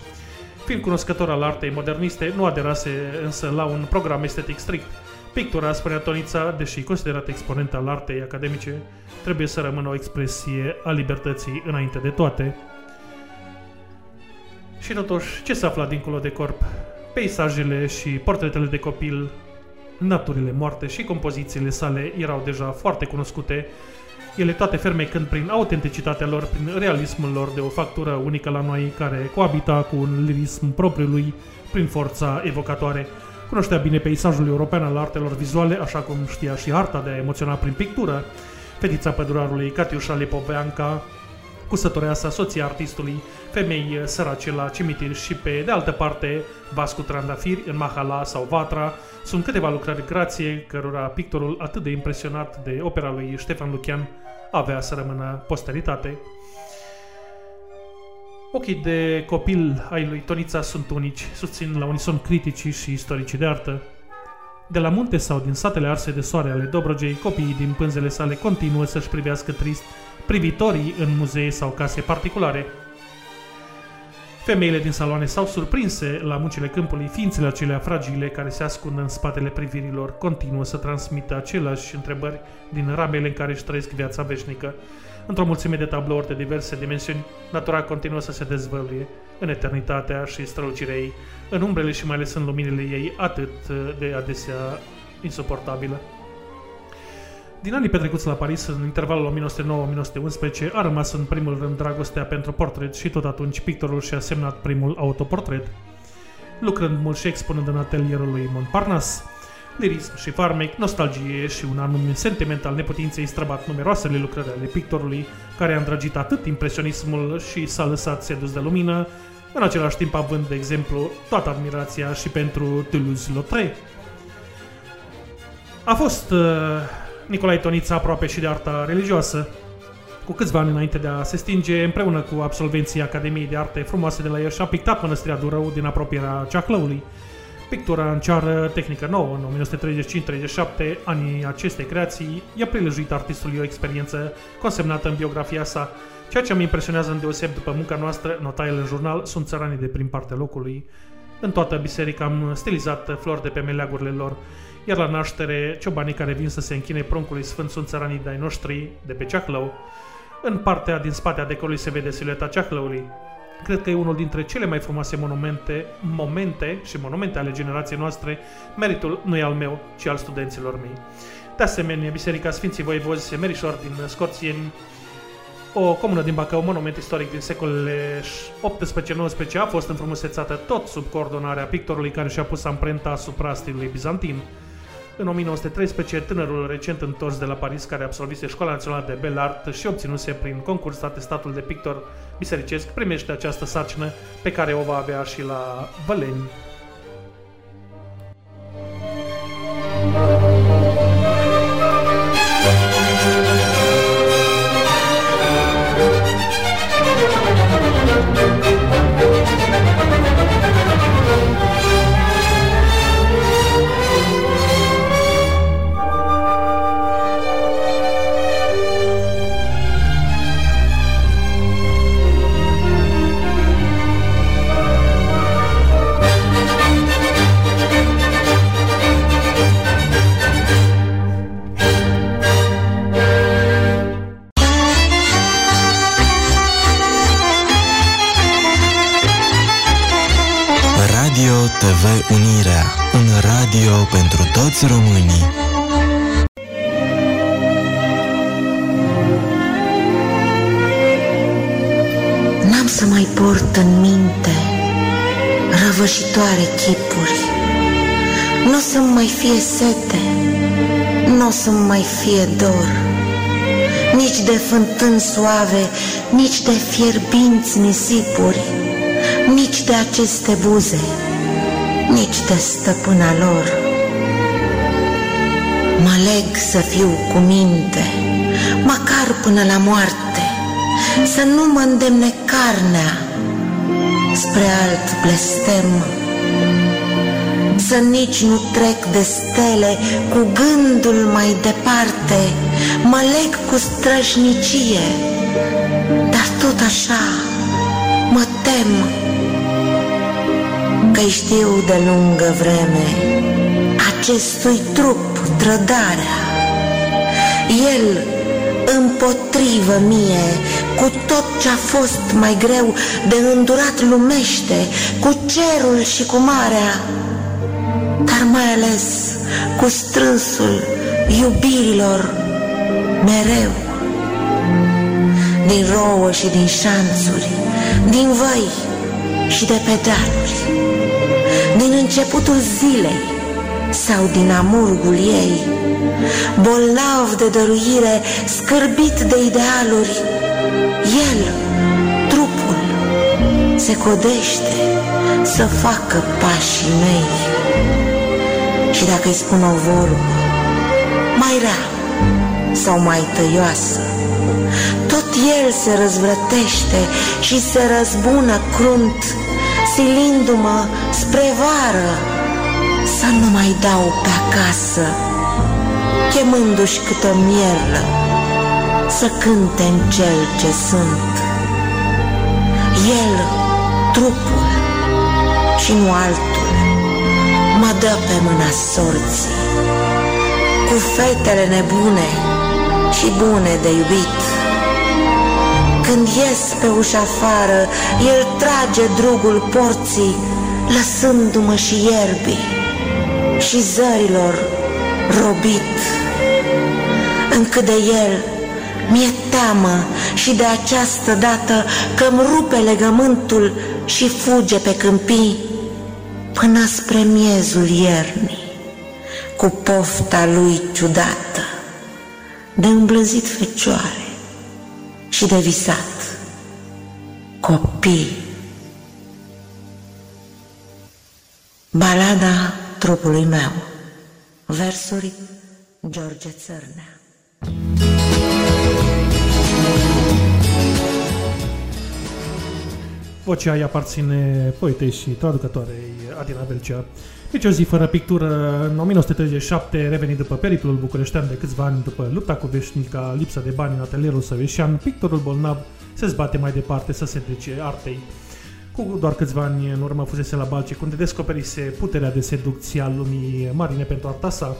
Fiind cunoscător al artei moderniste, nu aderase însă la un program estetic strict. Pictura, spunea Tonița, deși considerat exponent al artei academice, trebuie să rămână o expresie a libertății înainte de toate. Și totuși, ce se afla dincolo de corp? Peisajele și portretele de copil, naturile moarte și compozițiile sale erau deja foarte cunoscute ele toate fermecând prin autenticitatea lor, prin realismul lor de o factură unică la noi, care coabita cu un lirism propriului prin forța evocatoare. Cunoștea bine peisajul european al artelor vizuale, așa cum știa și arta de a emoționa prin pictură. Fetița pădurarului Catiușa Lipoveanca, cusătoreasa soția artistului, femei sărace la cimitir și pe de altă parte Vascu Trandafiri în Mahala sau Vatra, sunt câteva lucrări grație cărora pictorul atât de impresionat de opera lui Ștefan Lucian avea să rămână posteritate. Ochii de copil ai lui Tonița sunt unici, susțin la unison criticii și istoricii de artă. De la munte sau din satele arse de soare ale Dobrogei, copiii din pânzele sale continuă să-și privească trist privitorii în muzee sau case particulare. Femeile din saloane s-au surprinse la muncile câmpului, ființele acelea fragile care se ascund în spatele privirilor continuă să transmită aceleași întrebări din ramele în care își trăiesc viața veșnică. Într-o mulțime de tablouri de diverse dimensiuni, natura continuă să se dezvăluie în eternitatea și strălucirea ei, în umbrele și mai ales în luminile ei atât de adesea insuportabilă. Din anii petrecuți la Paris, în intervalul 1909-1911, a rămas în primul rând dragostea pentru portret și tot atunci pictorul și-a semnat primul autoportret. Lucrând mult și expunând în atelierul lui Montparnasse, lirism și farmec, nostalgie și un anumit sentiment al neputinței străbat numeroasele lucrări ale pictorului, care a îndrăgit atât impresionismul și s-a lăsat sedus de lumină, în același timp având, de exemplu, toată admirația și pentru Toulouse-Lautrec. A fost uh, Nicolae Tonița aproape și de arta religioasă, cu câțiva ani înainte de a se stinge, împreună cu absolvenții Academiei de Arte Frumoase de la Iași, a pictat mănăstirea Durău din apropierea Ceahlăului. Pictura în ceară tehnică nouă, în 1935-37, anii acestei creații, i-a prilejuit artistului o experiență consemnată în biografia sa. Ceea ce îmi impresionează în deoseb după munca noastră, notaiele în jurnal, sunt țăranii de prin partea locului. În toată biserica am stilizat flori de pe meleagurile lor, iar la naștere, ciobanii care vin să se închine pruncului sfânt sunt țăranii de-ai noștri, de pe Ceahlău. În partea din spate a decorului se vede silueta Ceahlăului. Cred că e unul dintre cele mai frumoase monumente, momente și monumente ale generației noastre. Meritul nu e al meu, ci al studenților mei. De asemenea, Biserica Sfinții Voivozi Merișor din Scorțieni, o comună din Bacău, monument istoric din secolele 18-19, a fost înfrumusețată tot sub coordonarea pictorului care și-a pus amprenta asupra stilului bizantin. În 1913, tânărul recent întors de la Paris, care absolvise Școala Națională de Belle Art și obținuse prin concurs atestatul de pictor bisericesc, primește această sarcină pe care o va avea și la Văleni. TV Unirea, un radio pentru toți românii. N-am să mai port în minte răvășitoare chipuri. Nu o să-mi mai fie sete, nu o să-mi mai fie dor, nici de fântâni suave, nici de fierbinți nisipuri, nici de aceste buze, nici de stăpâna lor. Mă leg să fiu cu minte, măcar până la moarte, să nu mă îndemne carnea spre alt blestem. Să nici nu trec de stele cu gândul mai departe, mă leg cu strășnicie, dar tot așa mă tem că știu de lungă vreme acestui trup trădarea. El împotrivă mie, cu tot ce-a fost mai greu de îndurat lumește, cu cerul și cu marea, dar mai ales cu strânsul iubirilor mereu. Din rouă și din șanțuri, din văi și de pe dealuri, din începutul zilei sau din amurgul ei, bolnav de dăruire, scârbit de idealuri, el, trupul, se codește să facă pașii mei. Și dacă îi spun o vorbă, mai rea sau mai tăioasă, tot el se răzvrătește și se răzbună crunt, silindu-mă spre vară, să nu mai dau pe acasă, chemându-și câte mierlă, să cânte în cel ce sunt. El, trupul și nu altul, mă dă pe mâna sorții, cu fetele nebune și bune de iubit. Când ies pe ușa afară, el trage drugul porții, lăsându-mă și ierbii și zărilor robit. Încât de el mi-e teamă și de această dată că-mi rupe legământul și fuge pe câmpii până spre miezul iernii, cu pofta lui ciudată, de îmblăzit fecioare și de visat copii. Balada trupului meu Versuri George Țărnea Vocea îi aparține poetei și traducătoarei Adina Belcea. Deci o zi fără pictură, în 1937, revenit după periplul bucureștean de câțiva ani după lupta cu veșnica, lipsa de bani în atelierul săveșean, pictorul bolnav se zbate mai departe să se dece artei. Cu doar câțiva ani în urmă fusese la Balcic, unde descoperise puterea de seducție a lumii marine pentru arta sa.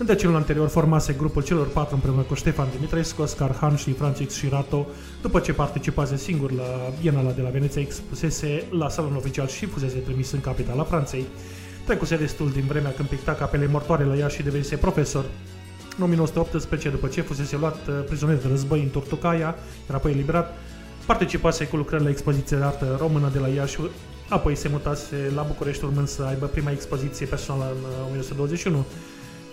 În decenul anterior formase grupul celor patru împreună cu Ștefan Dimitrescu, Oscar Han și Francis Shirato, după ce participase singur la Bienala de la Veneția, expusese la salon oficial și fusese trimis în capitala Franței. Trecuse destul din vremea când picta capele mortoare la ea și devenise profesor. În 1918, după ce fusese luat uh, prizonier de război în Turtucaia, era apoi eliberat, participase cu lucrări la expoziția de artă română de la Iași, apoi se mutase la București urmând să aibă prima expoziție personală în uh, 1921.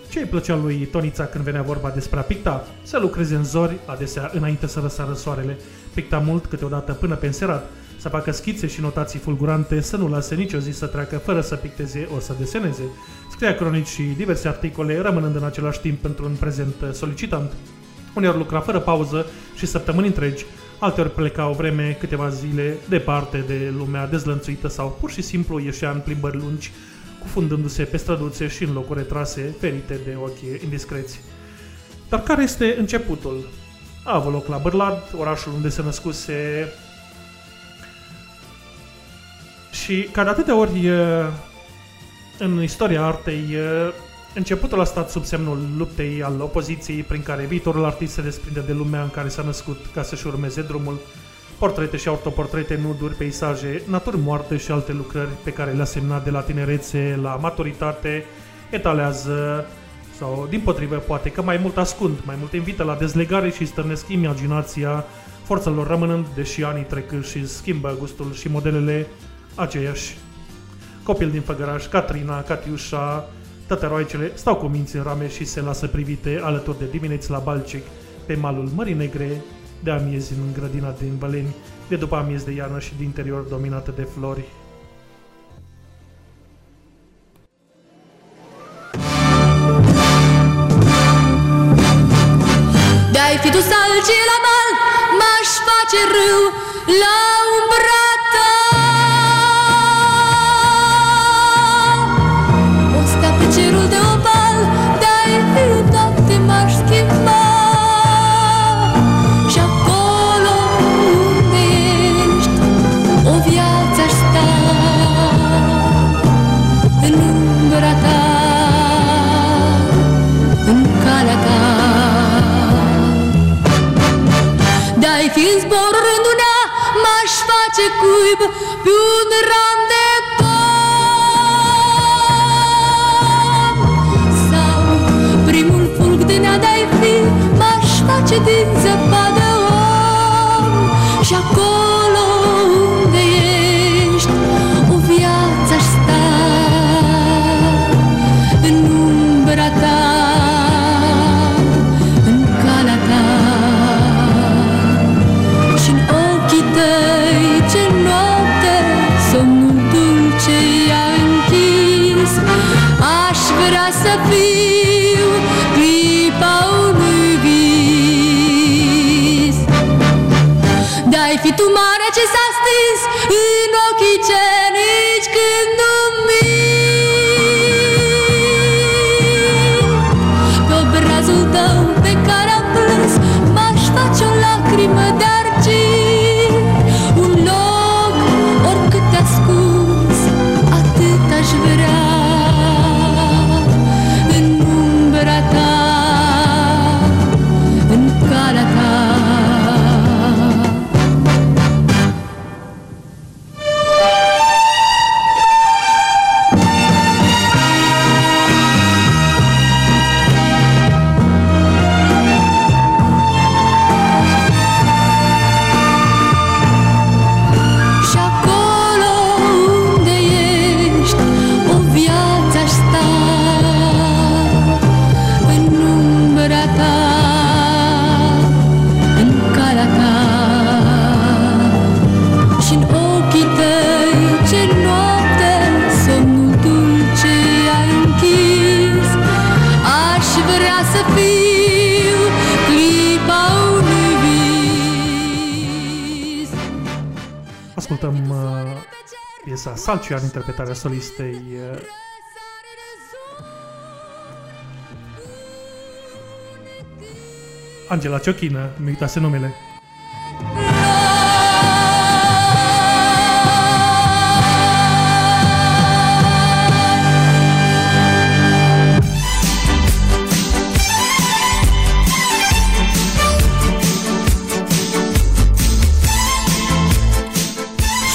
Ce îi plăcea lui Tonița când venea vorba despre a picta? Să lucreze în zori, adesea înainte să răsară soarele. Picta mult, câteodată până pe înserat. Să facă schițe și notații fulgurante, să nu lase nicio zi să treacă fără să picteze ori să deseneze. Scria cronici și diverse articole, rămânând în același timp pentru un prezent solicitant. Uneori lucra fără pauză și săptămâni întregi, alteori pleca o vreme, câteva zile, departe de lumea dezlănțuită sau pur și simplu ieșea în plimbări lungi, cufundându-se pe străduțe și în locuri retrase, ferite de ochi indiscreți. Dar care este începutul? A avut loc la Bârlad, orașul unde se născuse și ca de atâtea ori e, în istoria artei, e, începutul a stat sub semnul luptei al opoziției prin care viitorul artist se desprinde de lumea în care s-a născut ca să-și urmeze drumul, portrete și autoportrete, nuduri, peisaje, naturi moarte și alte lucrări pe care le-a semnat de la tinerețe la maturitate, etalează sau, din potrivă, poate că mai mult ascund, mai mult invită la dezlegare și stârnesc imaginația forțelor rămânând, deși anii trec și schimbă gustul și modelele aceiași. Copil din Făgăraș, Catrina, Catiușa, tătăroaicele stau cu minți în rame și se lasă privite alături de dimineți la Balcic, pe malul Mării Negre, de amiezi în grădina din Băleni, de după amiez de iarnă și din interior dominată de flori. De-ai fi dus alții la mal, m-aș face râu la umbra ta. Face cuib pe un ram de pom. Sau primul fulg de nea de-ai fi, m-aș face din zăpadă om. Și acolo piesa Salcia în interpretarea solistei uh, Angela Ciochină, mi uitase numele.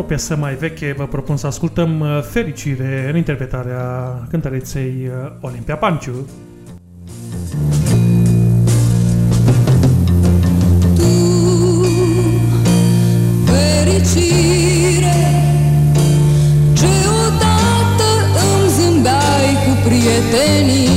O piesă mai veche vă propun să ascultăm uh, Fericire în interpretarea cântăreței uh, Olimpia Panciu. fericire Ce odată îmi zâmbeai cu prietenie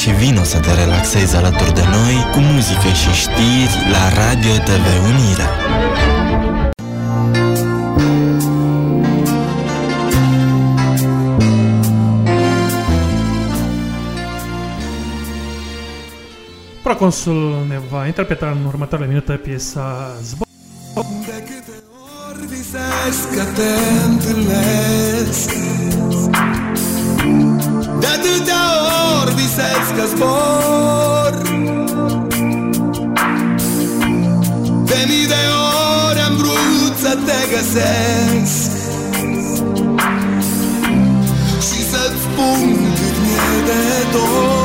și vino să te relaxezi alături de noi cu muzică și știri la Radio TV Unirea. Proconsul ne va interpreta în următoarele minute piesa Zbor. De câte ori visezi că te întâlnesc De atâtea ori visezi că zbor. De mii de ori am vrut să te găsesc Și să-ți spun cât mi-e de dor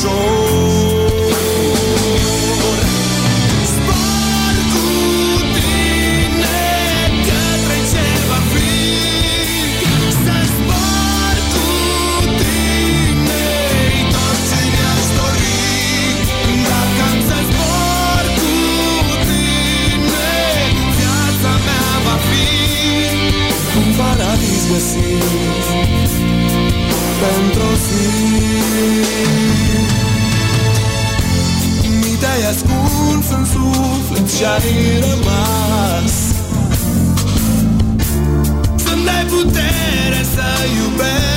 soul. Ai rămas. Să-mi dai putere să iubesc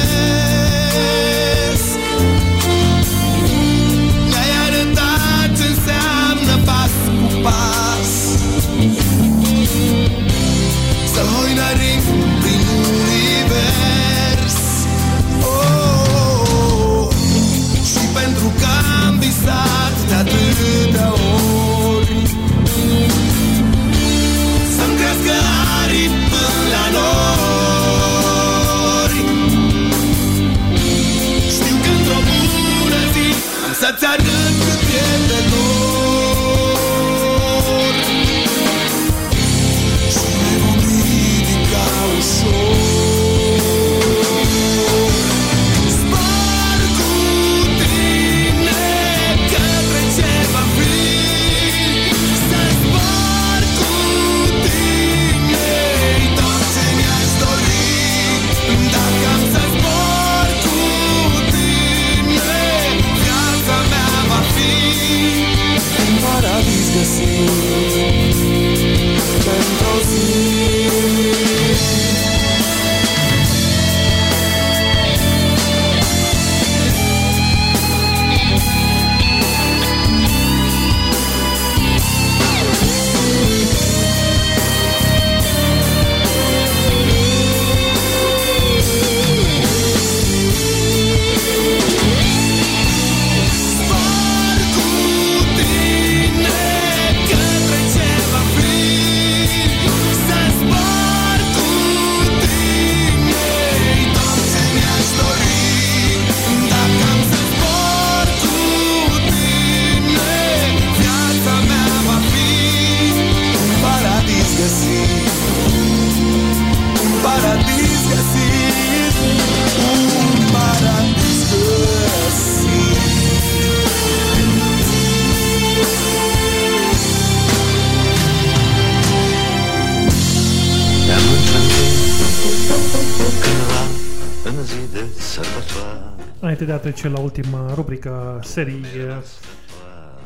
Înainte de a trece la ultima rubrică a serii,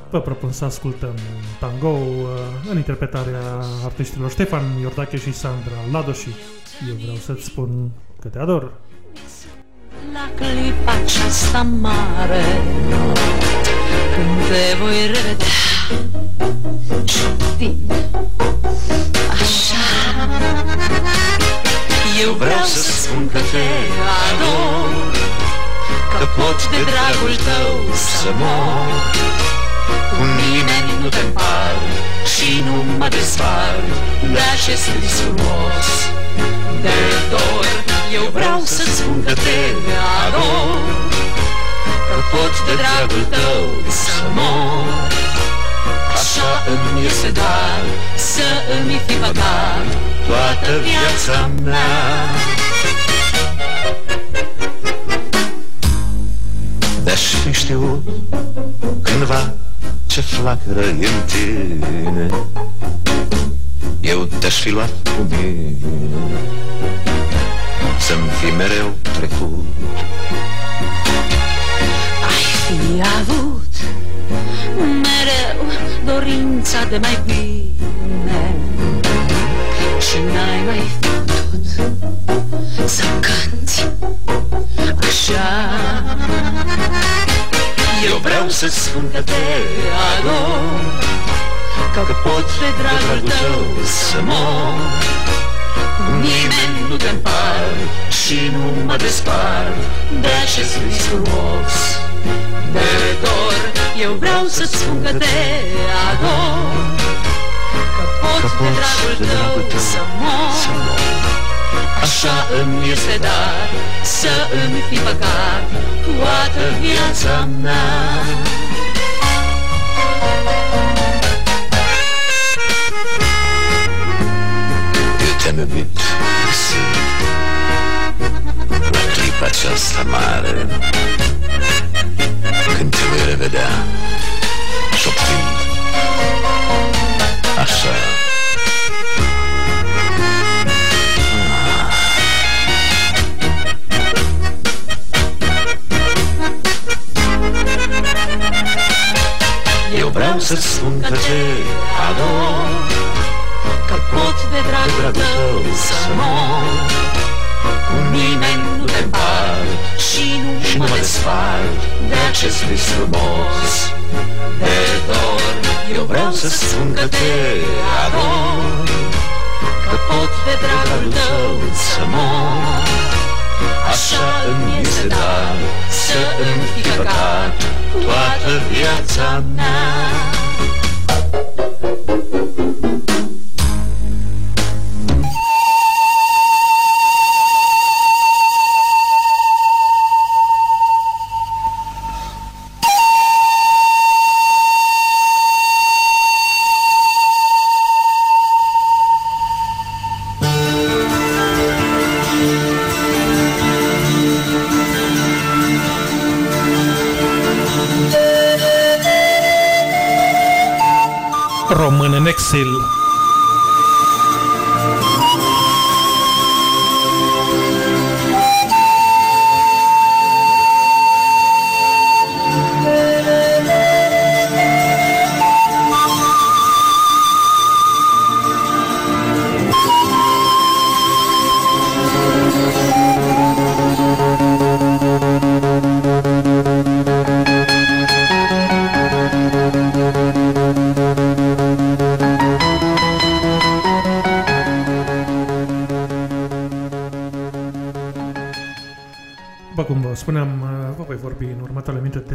vă propun să ascultăm tango uh, în interpretarea artiștilor Ștefan Iordache și Sandra Ladoși. Eu vreau să-ți spun că te ador. La clipa aceasta mare Când te voi revedea Știind Așa Eu vreau să spun că te ador Că pot de dragul tău să mor. Cu nimeni nu te împar Și nu mă despar De acest vis frumos. De dor Eu vreau să spun că te ador. Că pot de dragul tău să mor. Așa îmi este dar Să îmi fi păcat Toată viața mea Te-aș fi știut cândva ce flacără e în tine. Eu te-aș fi luat cu mine Să-mi fi mereu trecut. Ai fi avut mereu dorința de mai bine Și n-ai mai putut să canti așa. Eu vreau să spun că te ador Că pot de dragul tău să mor. Nimeni nu te împar și nu mă despar De acest vis frumos de dor Eu vreau să-ți spun că te ador Că pot de dragul tău să mor Așa îmi este dar să îmi fi păcat toată viața mea. Eu te-am iubit La clipa aceasta mare Când te voi revedea Șoptind Așa. Eu vreau să spun că te ador Că pot de dragul, de dragul tău să mor. Cu nimeni nu te par Și nu și mă despart De acest vis frumos De dor. Eu vreau să spun că te ador Că pot de dragul tău să mor. Așa îmi este dar Să îmi fi păcat Toată viața mea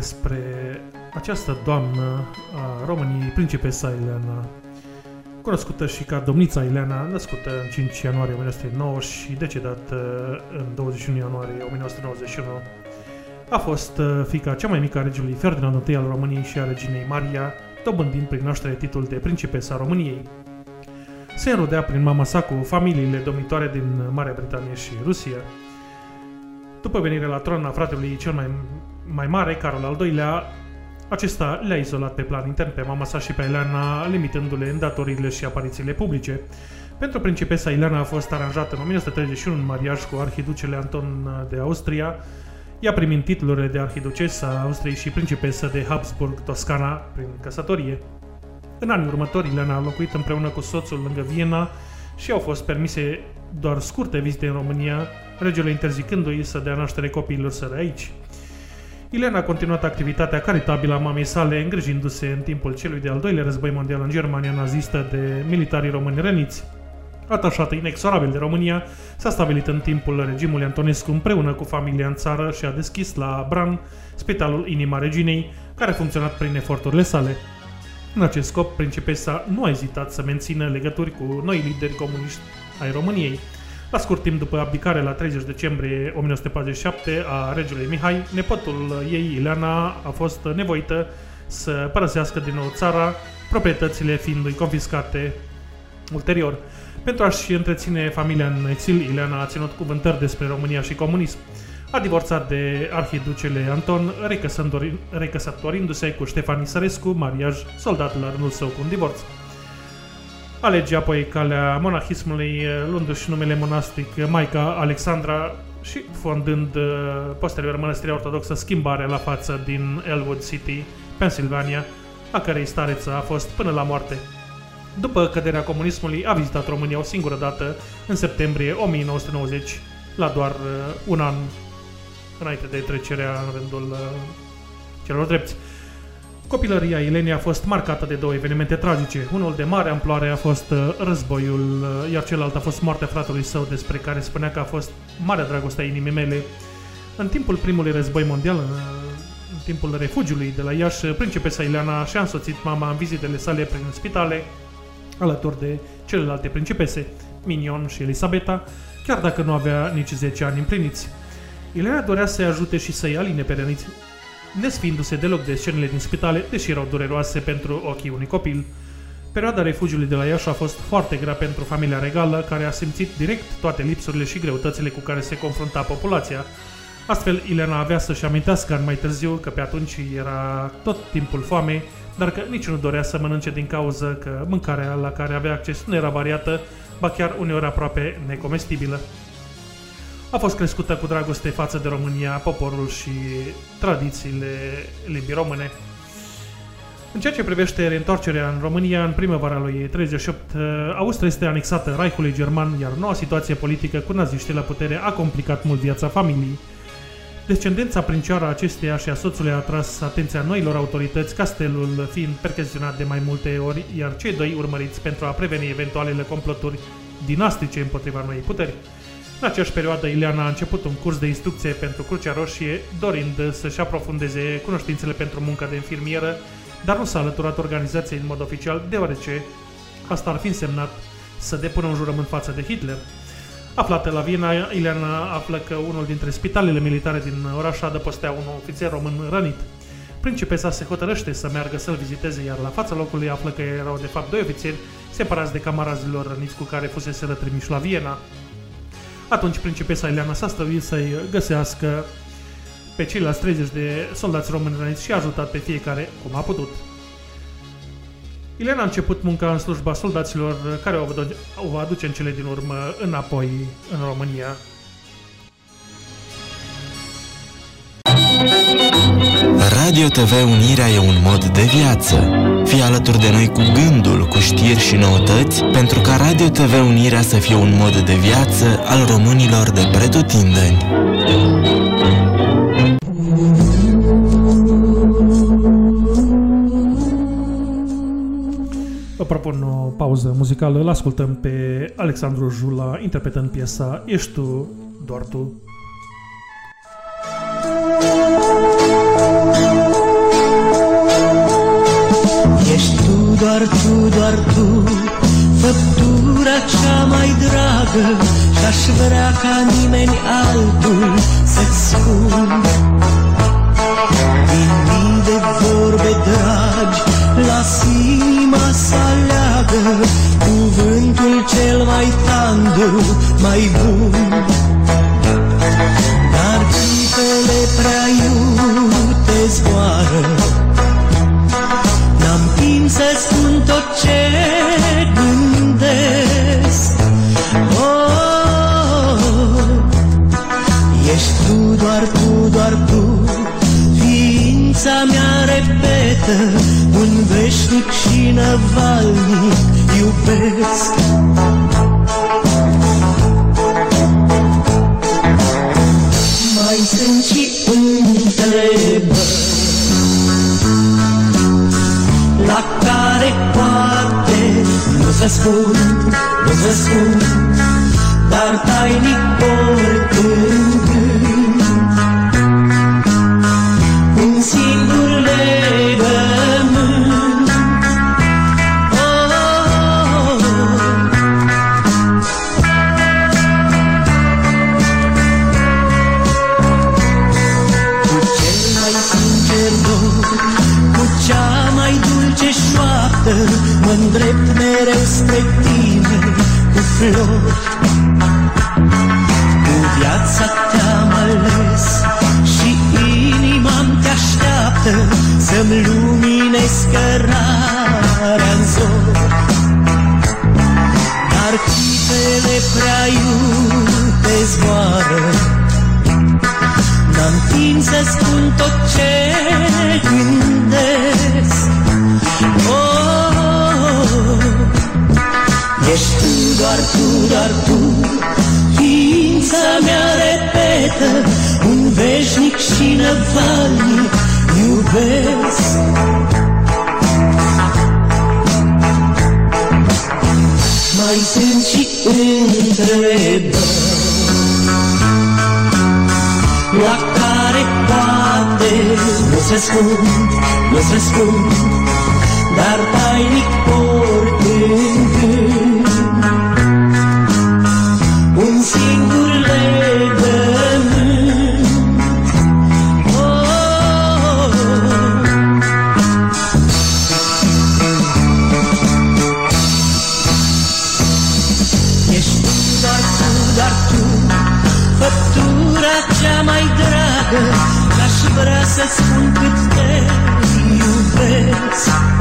despre această doamnă a României, principesa Ileana, cunoscută și ca domnița Ileana, născută în 5 ianuarie 1909 și decedată în 21 ianuarie 1991. A fost uh, fica cea mai mică a regelui Ferdinand I al României și a reginei Maria, dobândind prin naștere titlul de principesa României. Se înrudea prin mama sa cu familiile domnitoare din Marea Britanie și Rusia. După venirea la tron a fratelui cel mai, mai mare, Carol al II-lea, acesta le-a izolat pe plan intern pe mama sa și pe Eleana, limitându-le îndatoririle și aparițiile publice. Pentru principesa Ileana a fost aranjat în 1931 un mariaj cu arhiducele Anton de Austria, ea primind titlurile de arhiducesa Austriei și principesă de Habsburg-Toscana prin căsătorie. În anii următori, Ileana a locuit împreună cu soțul lângă Viena și au fost permise doar scurte vizite în România, regele interzicându-i să dea naștere copiilor săi aici. Ileana a continuat activitatea caritabilă a mamei sale, îngrijindu-se în timpul celui de-al doilea război mondial în Germania nazistă de militarii români răniți. Atașată inexorabil de România, s-a stabilit în timpul regimului Antonescu împreună cu familia în țară și a deschis la Bran spitalul Inima Reginei, care a funcționat prin eforturile sale. În acest scop, principesa nu a ezitat să mențină legături cu noi lideri comuniști ai României. La scurt timp după abdicare la 30 decembrie 1947 a regelui Mihai, nepotul ei, Ileana, a fost nevoită să părăsească din nou țara, proprietățile fiindu-i confiscate ulterior. Pentru a-și întreține familia în exil, Ileana a ținut cuvântări despre România și comunism. A divorțat de arhiducele Anton, recăsători- recăsătorindu-se cu Ștefan Isărescu, mariaj, soldat la rândul său cu un divorț. Alege apoi calea monahismului, luându-și numele monastic Maica Alexandra și fondând uh, posterior mănăstirea ortodoxă schimbarea la față din Elwood City, Pennsylvania, a cărei stareță a fost până la moarte. După căderea comunismului, a vizitat România o singură dată, în septembrie 1990, la doar uh, un an înainte de trecerea în rândul uh, celor drepți. Copilăria Ilenei a fost marcată de două evenimente tragice. Unul de mare amploare a fost uh, războiul, uh, iar celălalt a fost moartea fratelui său, despre care spunea că a fost marea dragoste a inimii mele. În timpul primului război mondial, în, în timpul refugiului de la Iași, principesa Ileana și-a însoțit mama în vizitele sale prin spitale, alături de celelalte principese, Minion și Elisabeta, chiar dacă nu avea nici 10 ani împliniți. Ileana dorea să-i ajute și să-i aline pe răniți, nesfindu-se deloc de scenele din spitale, deși erau dureroase pentru ochii unui copil. Perioada refugiului de la Iași a fost foarte grea pentru familia regală, care a simțit direct toate lipsurile și greutățile cu care se confrunta populația. Astfel, Ileana avea să-și amintească în mai târziu că pe atunci era tot timpul foame, dar că nici nu dorea să mănânce din cauza că mâncarea la care avea acces nu era variată, ba chiar uneori aproape necomestibilă. A fost crescută cu dragoste față de România, poporul și tradițiile limbii române. În ceea ce privește reîntoarcerea în România, în primăvara lui 38, uh, Austria este anexată Reichului German, iar noua situație politică cu naziștii la putere a complicat mult viața familiei. Descendența princiară a acesteia și a soțului a atras atenția noilor autorități, castelul fiind percheziționat de mai multe ori, iar cei doi urmăriți pentru a preveni eventualele comploturi dinastice împotriva noii puteri. În aceeași perioadă, Ileana a început un curs de instrucție pentru Crucea Roșie, dorind să-și aprofundeze cunoștințele pentru munca de infirmieră, dar nu s-a alăturat organizației în mod oficial, deoarece asta ar fi însemnat să depună un jurământ față de Hitler. Aflată la Viena, Ileana află că unul dintre spitalele militare din oraș adăpostea un ofițer român rănit. Principesa se hotărăște să meargă să-l viziteze, iar la fața locului află că erau de fapt doi ofițeri separați de camarazilor răniți cu care fusese trimiși la Viena. Atunci principesa Ileana s-a străduit să-i găsească pe ceilalți 30 de soldați români răniți și a ajutat pe fiecare cum a putut. Ileana a început munca în slujba soldaților care o va- o va aduce în cele din urmă înapoi în România. Radio TV Unirea e un mod de viață. Fii alături de noi cu gândul, cu știri și noutăți, pentru ca Radio TV Unirea să fie un mod de viață al românilor de pretutindeni. Vă propun o pauză muzicală, îl ascultăm pe Alexandru Jula interpretând piesa Ești tu, doar tu. Doar tu, doar tu. Făptura cea mai dragă Și-aș vrea ca nimeni altul să-ți spun. Din mii de vorbe dragi Las inima să aleagă Cuvântul cel mai tandru, mai bun. Dar clipele prea iute zboară N-am timp să spun tot ce gândesc. Oh, Ești tu, doar tu, doar tu. Ființa mea repetă Un veșnic și năvalnic iubesc. Mai sunt și care poate nu să spun, nu să spun, dar tainic port flori. Cu viața te-am ales și inima-mi te așteaptă să-mi luminezi cărarea în zor. Dar clipele prea iute zboară N-am timp să spun tot ce gândesc oh, Ești tu, doar tu, doar tu. Ființa mea repetă Un veșnic și năvalnic iubesc. Mai sunt și întrebări. La care poate nu se spun, nu se spun, dar tainic port descun cât te iubesc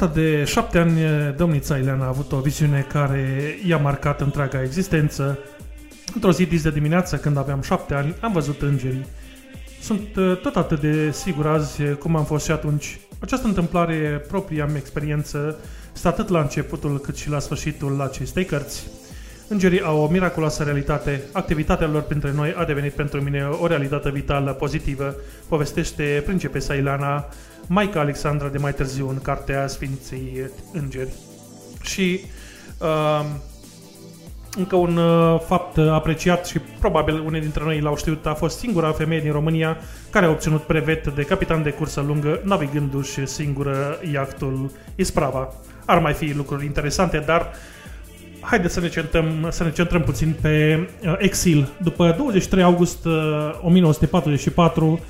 vârsta de șapte ani, domnița Ileana a avut o viziune care i-a marcat întreaga existență. Într-o zi dis de dimineață, când aveam șapte ani, am văzut îngerii. Sunt uh, tot atât de sigur azi cum am fost și atunci. Această întâmplare, propria mea experiență, stă atât la începutul cât și la sfârșitul acestei cărți. Îngerii au o miraculoasă realitate. Activitatea lor printre noi a devenit pentru mine o realitate vitală pozitivă, povestește principesa Ilana, Maica Alexandra de mai târziu în cartea Sfinții Îngeri. Și uh, încă un uh, fapt apreciat și probabil unii dintre noi l-au știut, a fost singura femeie din România care a obținut brevet de capitan de cursă lungă, navigându-și singură iactul Isprava. Ar mai fi lucruri interesante, dar haideți să ne centrăm, să ne centrăm puțin pe uh, exil. După 23 august uh, 1944,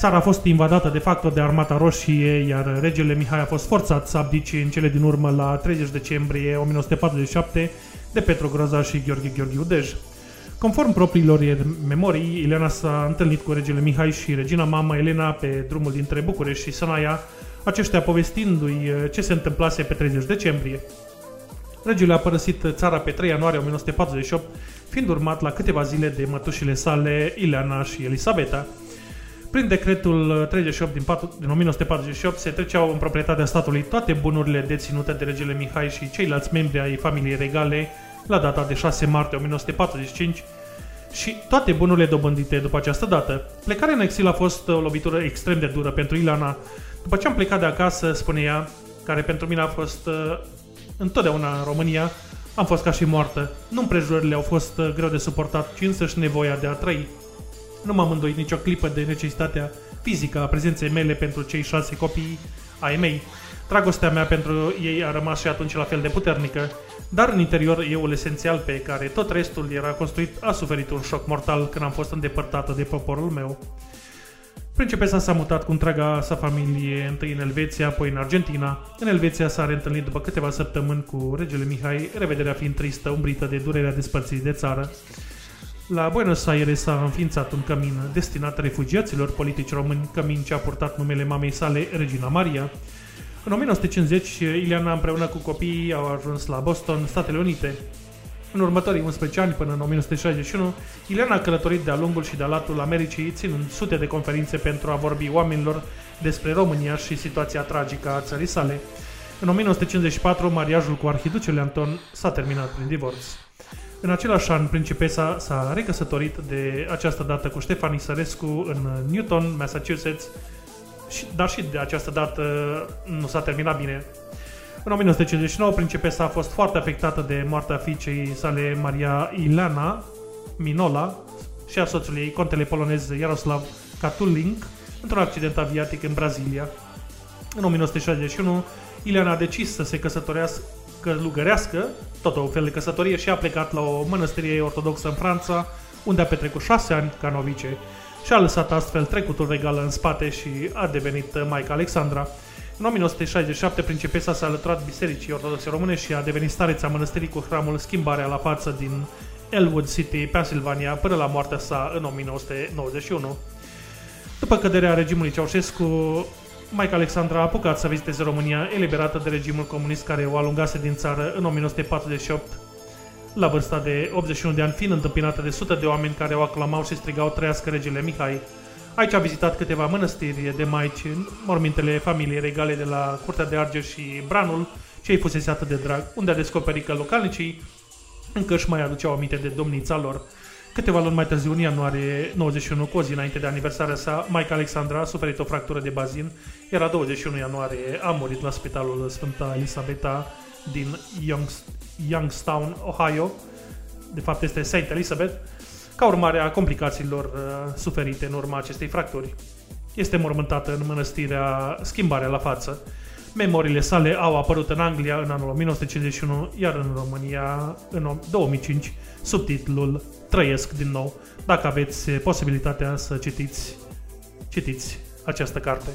țara a fost invadată de facto de Armata Roșie, iar regele Mihai a fost forțat să abdice în cele din urmă la 30 decembrie 1947 de Petru Groza și Gheorghe Gheorghiu Dej. Conform propriilor ei memorii, Ileana s-a întâlnit cu regele Mihai și regina mama Elena pe drumul dintre București și Sănaia, aceștia povestindu-i uh, ce se întâmplase pe 30 decembrie. Regele a părăsit țara pe 3 ianuarie 1948, fiind urmat la câteva zile de mătușile sale Ileana și Elisabeta. Prin decretul 38 din, 4, din 1948 se treceau în proprietatea statului toate bunurile deținute de regele Mihai și ceilalți membri ai familiei regale la data de 6 martie 1945 și toate bunurile dobândite după această dată. Plecarea în exil a fost o lovitură extrem de dură pentru Ilana. După ce am plecat de acasă, spune ea, care pentru mine a fost uh, întotdeauna în România, am fost ca și moartă. Nu împrejurările au fost uh, greu de suportat, ci însăși nevoia de a trăi. Nu m-am îndoit nicio clipă de necesitatea fizică a prezenței mele pentru cei șase copii ai mei. Dragostea mea pentru ei a rămas și atunci la fel de puternică, dar în interior euul esențial pe care tot restul era construit a suferit un șoc mortal când am fost îndepărtată de poporul meu. Principesa s-a mutat cu întreaga sa familie, întâi în Elveția, apoi în Argentina. În Elveția s-a reîntâlnit după câteva săptămâni cu regele Mihai, revederea fiind tristă, umbrită de durerea despărțirii de țară. La Buenos Aires s-a înființat un cămin destinat refugiaților politici români, cămin ce a purtat numele mamei sale, Regina Maria. În 1950, Ileana împreună cu copiii au ajuns la Boston, Statele Unite. În următorii 11 ani, până în 1961, Ileana a călătorit de-a lungul și de-a latul Americii, ținând sute de conferințe pentru a vorbi oamenilor despre România și situația tragică a țării sale. În 1954, mariajul cu arhiducele Anton s-a terminat prin divorț. În același an, principesa s-a recăsătorit de această dată cu Ștefan Isărescu în Newton, Massachusetts, și, dar și de această dată nu s-a terminat bine. În 1959, principesa a fost foarte afectată de moartea fiicei sale Maria Ilana Minola și a soțului ei, contele polonez Jaroslav Katuling, într-un accident aviatic în Brazilia. În 1961, Ileana a decis să se căsătorească călugărească, tot o fel de căsătorie, și a plecat la o mănăstire ortodoxă în Franța, unde a petrecut șase ani ca novice și a lăsat astfel trecutul regal în spate și a devenit Maica Alexandra. În 1967, principesa s-a alăturat Bisericii Ortodoxe Române și a devenit stareța mănăstirii cu hramul Schimbarea la față din Elwood City, Pennsylvania, până la moartea sa în 1991. După căderea regimului Ceaușescu, Maica Alexandra a apucat să viziteze România, eliberată de regimul comunist care o alungase din țară în 1948, la vârsta de 81 de ani, fiind întâmpinată de sute de oameni care o aclamau și strigau trăiască regele Mihai. Aici a vizitat câteva mănăstiri de maici, mormintele familiei regale de la Curtea de Argeș și Branul, ce îi fusese atât de drag, unde a descoperit că localnicii încă își mai aduceau aminte de domnița lor. Câteva luni mai târziu, în ianuarie 91, cu o zi înainte de aniversarea sa, Maica Alexandra a suferit o fractură de bazin, iar la 21 ianuarie a murit la spitalul Sfânta Elisabeta din Youngs- Youngstown, Ohio. De fapt este St. Elizabeth, ca urmare a complicațiilor uh, suferite în urma acestei fracturi. Este mormântată în mănăstirea Schimbarea la față. Memoriile sale au apărut în Anglia în anul 1951, iar în România în 2005, sub titlul Trăiesc din nou. Dacă aveți posibilitatea să citiți, citiți această carte.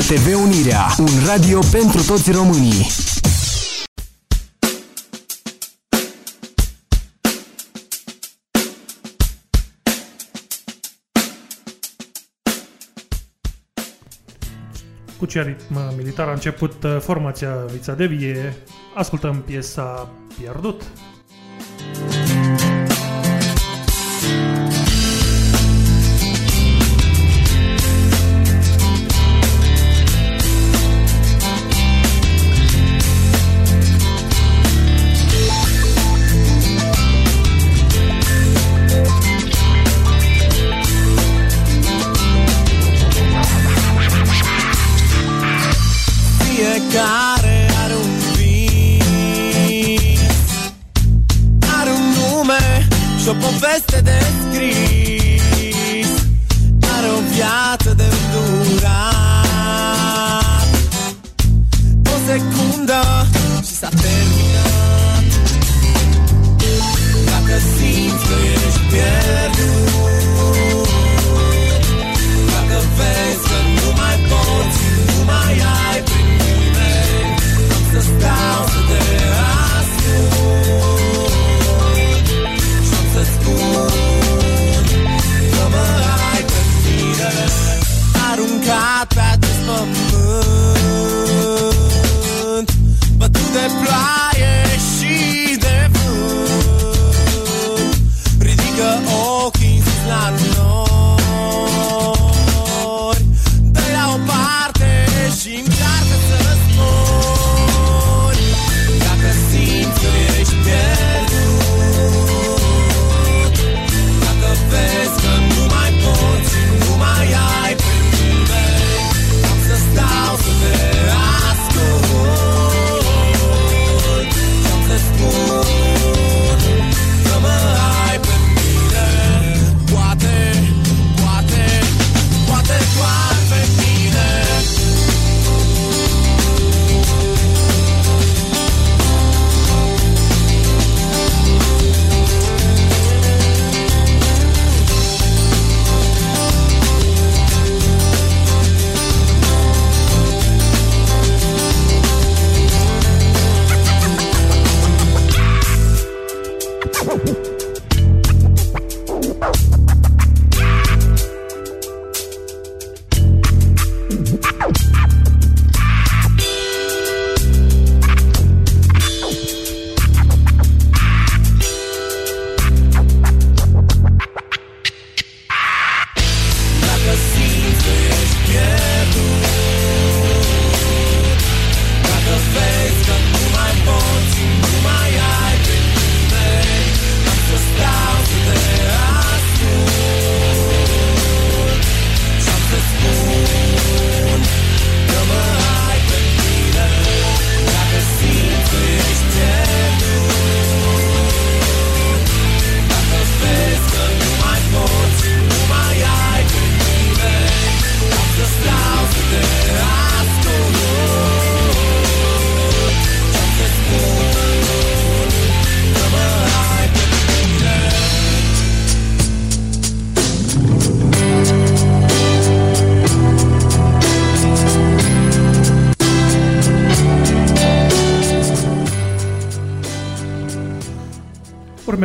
Radio TV Unirea, un radio pentru toți românii. Cu ce ritm militar a început uh, formația Vița de Vie? Ascultăm piesa Pierdut.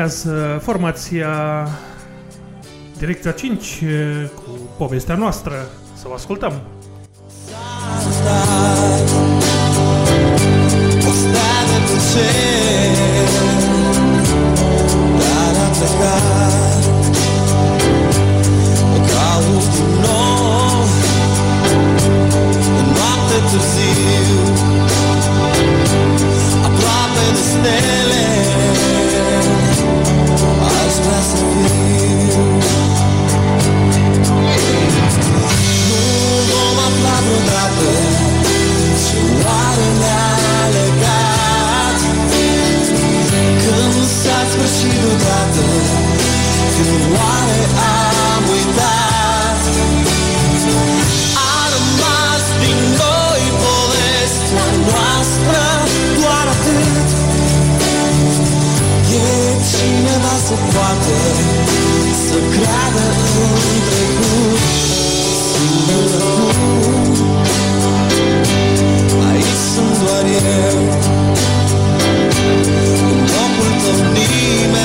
urmează formația Direcția 5 cu povestea noastră. Să o ascultăm! Aproape de stele niciodată. Când oare am uitat? A rămas din noi povestea noastră Doar atât. E cineva să poată Să creadă în trecut? Singur acum. Aici sunt doar eu. În locul tău nimeni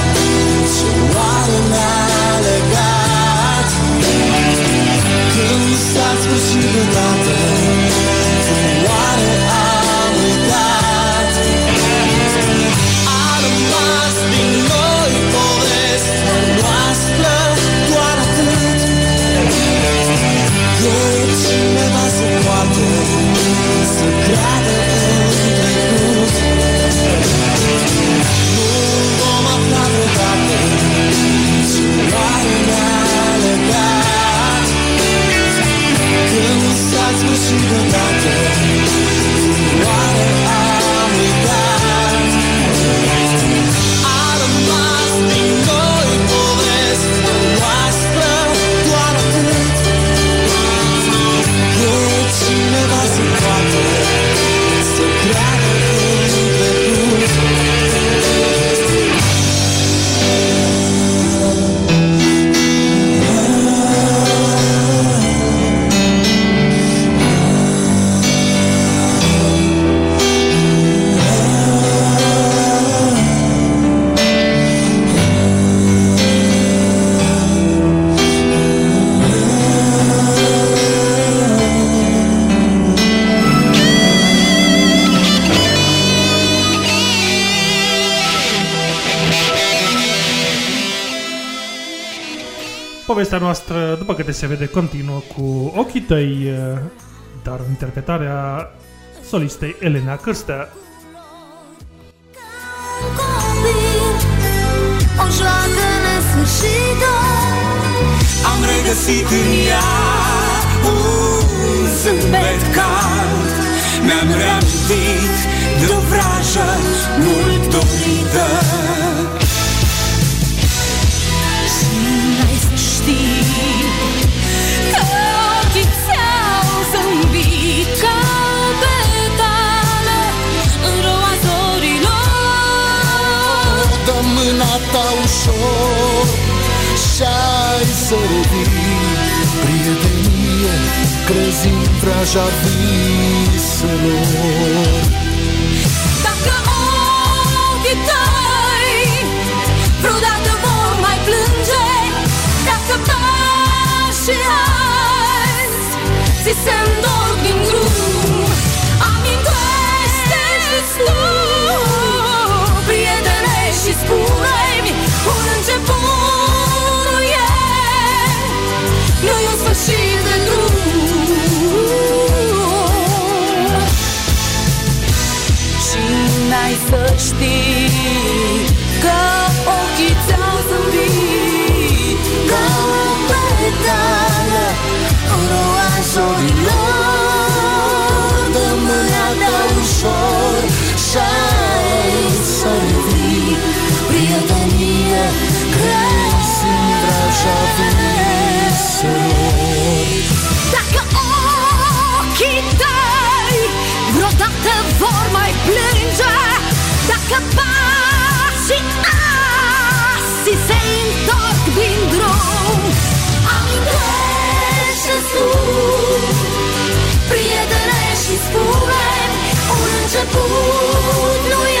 noastră, după câte se vede, continuă cu ochii tăi, uh, dar interpretarea solistei Elena Cârstea. O joacă nesfârșită. Am regăsit în ea un zâmbet cald. Mi-am reamintit de o vrajă mult dorită mâna ta ușor Și-ai să revii. Prietenie crezi în vraja viselor. Dacă ochii tăi vreodată vor mai plânge Dacă pașii azi ți se întorc din drum. Amintește-ți tu, prietene, și spune-mi Un început nu e, nu e un sfârșit de drum. Și n-ai să știi Că ochii ți-au zâmbit? Ca o petală în roa zorilor Dă mâna ta ușor Și-ai să revii Prietenie crezi în vraja viselor Dacă ochii tăi vreodată vor mai plânge Dacă pașii azi se întorc din drum Amintește-ți tu, Un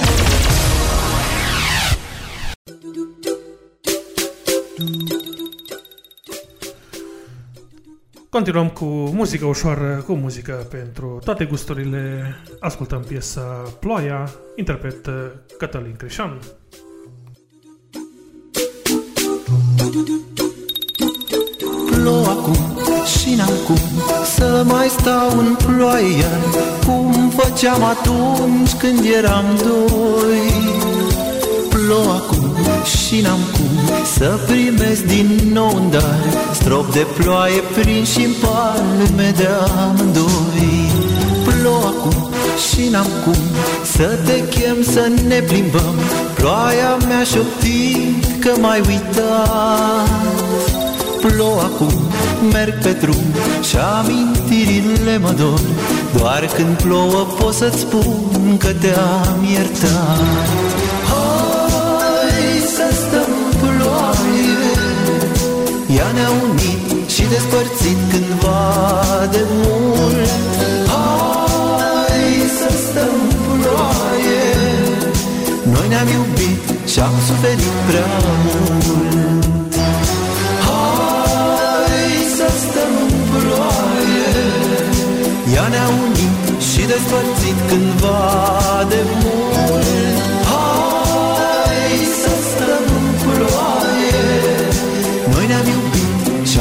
Continuăm cu muzică ușoară, cu muzică pentru toate gusturile. Ascultăm piesa Ploaia, interpret uh, Cătălin Crișan. Plouă acum și n-am cum Să mai stau în ploaie Cum făceam atunci când eram doi Plouă acum și n-am cum Să primesc din nou în dar. Strop de ploaie prinși în palme de amândoi. Plouă acum și n-am cum Să te chem să ne plimbăm. Ploaia mi-a șoptit că m-ai uitat. Plouă acum merg pe drum și amintirile mă dor. Doar când plouă pot să-ți spun că te-am iertat Ea ne-a unit și despărțit cândva de mult. Hai să stăm în ploaie. Noi ne-am iubit și am suferit prea mult. Hai să stăm în ploaie. Ea ne-a unit și despărțit cândva de mult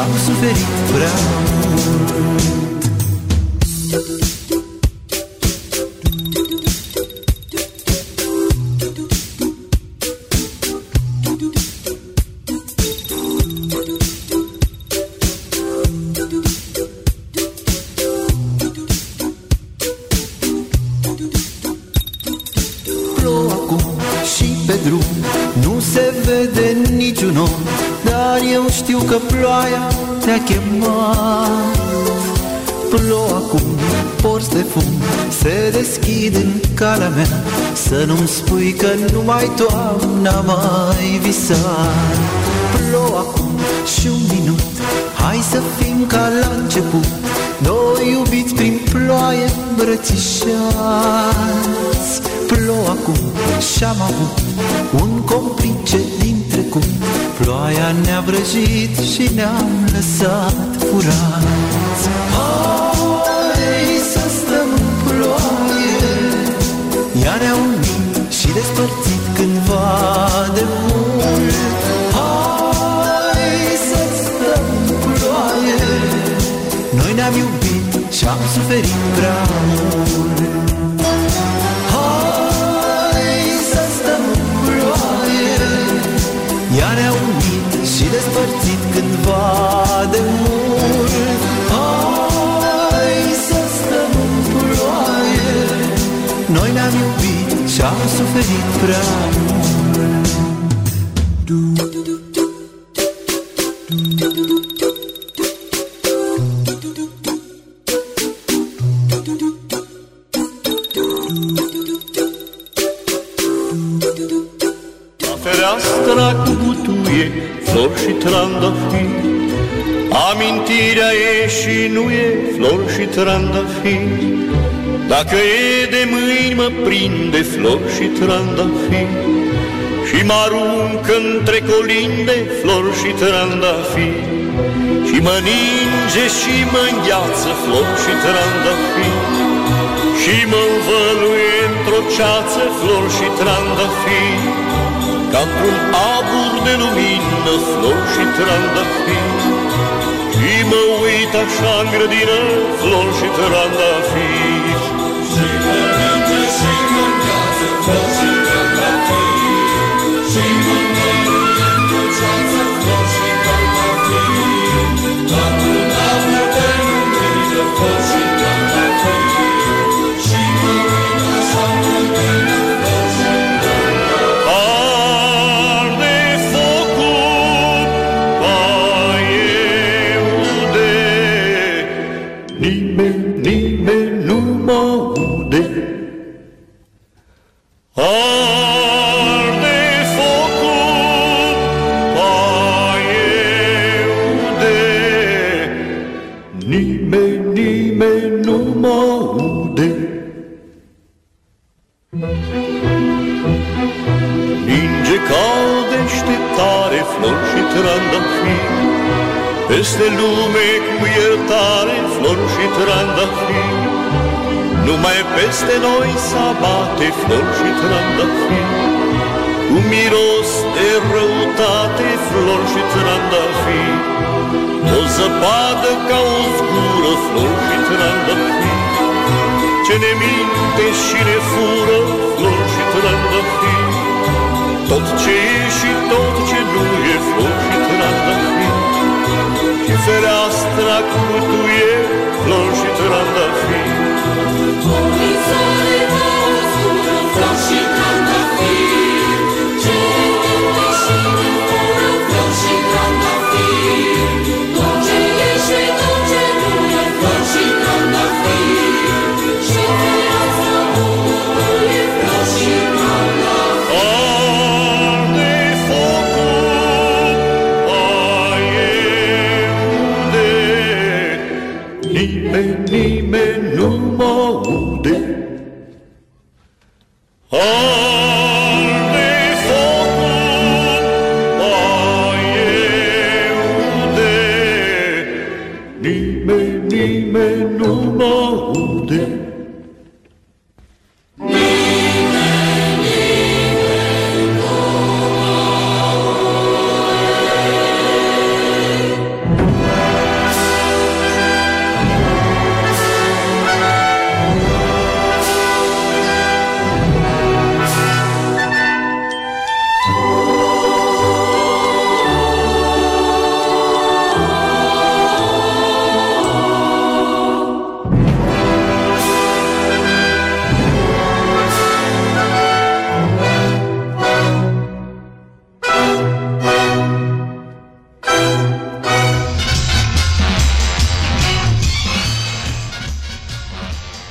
am suferit prea mult. Plouă acum și pe drum Nu se vede niciun om Dar eu știu că ploaia te-a chemat. Plouă acum, porți de fum Se deschid în calea mea. Să nu-mi spui că numai toamna mai visat. Plouă acum și un minut Hai să fim ca la început. Doi iubiți prin ploaie îmbrățișați. Plouă acum și-am avut Un complice din trecut Ploaia ne-a vrăjit și ne-am lăsat furați. Hai să stăm în ploaie Ea ne-a unit și despărțit cândva de mult. Hai să stăm în ploaie Noi ne-am iubit și am suferit prea mult cândva de mult. Hai să stăm în ploaie Noi ne-am iubit și am suferit prea mult trandafiri Dacă e de mâini mă prinde flori și trandafiri Și mă aruncă între colinde flori și trandafiri Și mă ninge și mă îngheață flori și trandafiri Și mă învăluie într-o ceață flori și trandafiri ca într-un abur de lumină, flori și trandafiri. Și mă uit așa în grădină, flori și trandafiri. Și mă ninge și mă îngheață,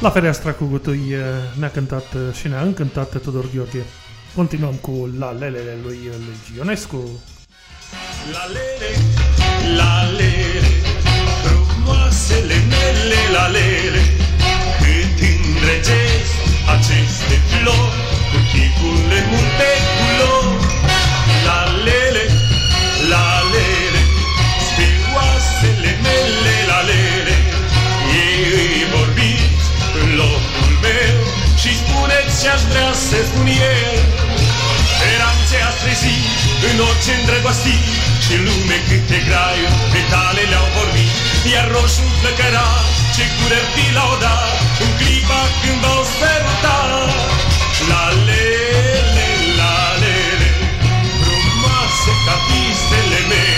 La fereastra cu gutui eh, ne-a cântat eh, și ne-a încântat Tudor Gheorghe. Continuăm cu La Lelele lui, lui Ionescu. La lele, la lele, frumoasele mele la lele, cât îndrăgesc aceste flori, cu chipurile multe culori. Ce-aș vrea să spun eu. Speranțe a trezit în orice îndrăgostit Și în lume câte graiuri petale le-au vorbit Iar roșul flăcăra ce curări fi lauda În clipa când v-au sărutat La lele, la lele Frumoase ca vistele mele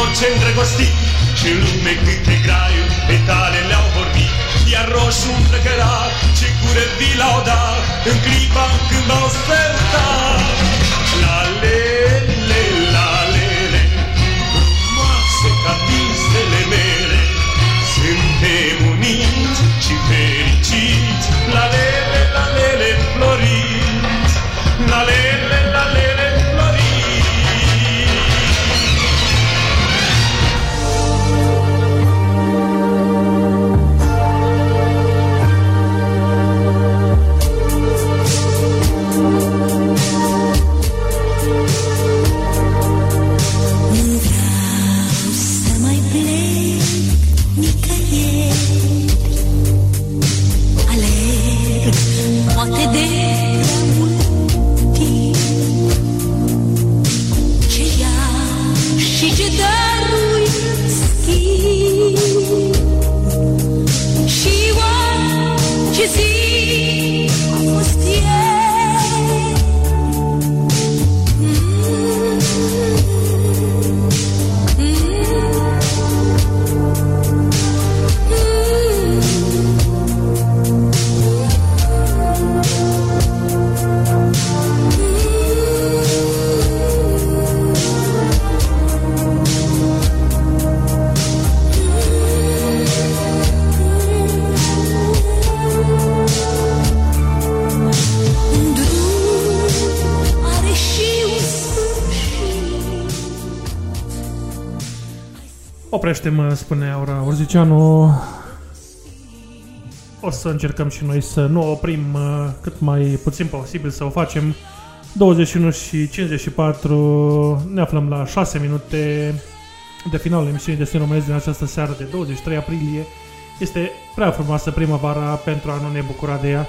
orice îndrăgostit. Și în lume câte graiuri petale le-au vorbit. Iar roșu înflăcărat ce cură vi l-au dat. În clipa când v-au sărutat La lele, Oprește-mă, spune Aura Urzicianu. O să încercăm și noi să nu o oprim uh, cât mai puțin posibil să o facem. 21 și 54, ne aflăm la 6 minute de finalul emisiunii Destin Românesc din această seară de 23 aprilie. Este prea frumoasă primăvara pentru a nu ne bucura de ea.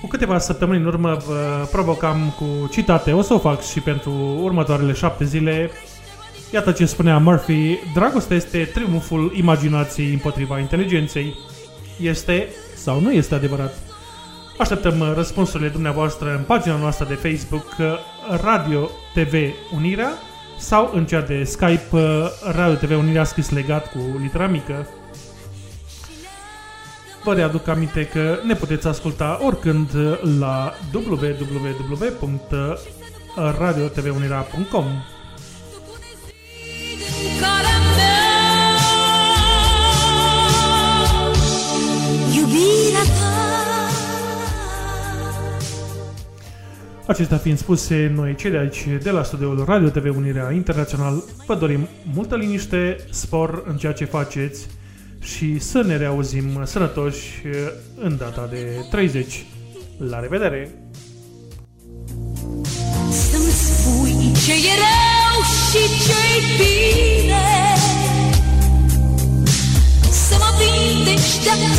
Cu câteva săptămâni în urmă vă provocam cu citate, o să o fac și pentru următoarele șapte zile. Iată ce spunea Murphy, dragostea este triumful imaginației împotriva inteligenței. Este sau nu este adevărat? Așteptăm uh, răspunsurile dumneavoastră în pagina noastră de Facebook uh, Radio TV Unirea sau în cea de Skype uh, Radio TV Unirea scris legat cu litera mică. Vă readuc aminte că ne puteți asculta oricând la www.radiotvunirea.com Iubirea ta Acestea fiind spuse, noi cei de aici, de la studioul Radio TV Unirea Internațional, vă dorim multă liniște, spor în ceea ce faceți și să ne reauzim sănătoși în data de 30. La revedere! Să-mi spui ce e rău și ce-i bine să mă vindești de atâta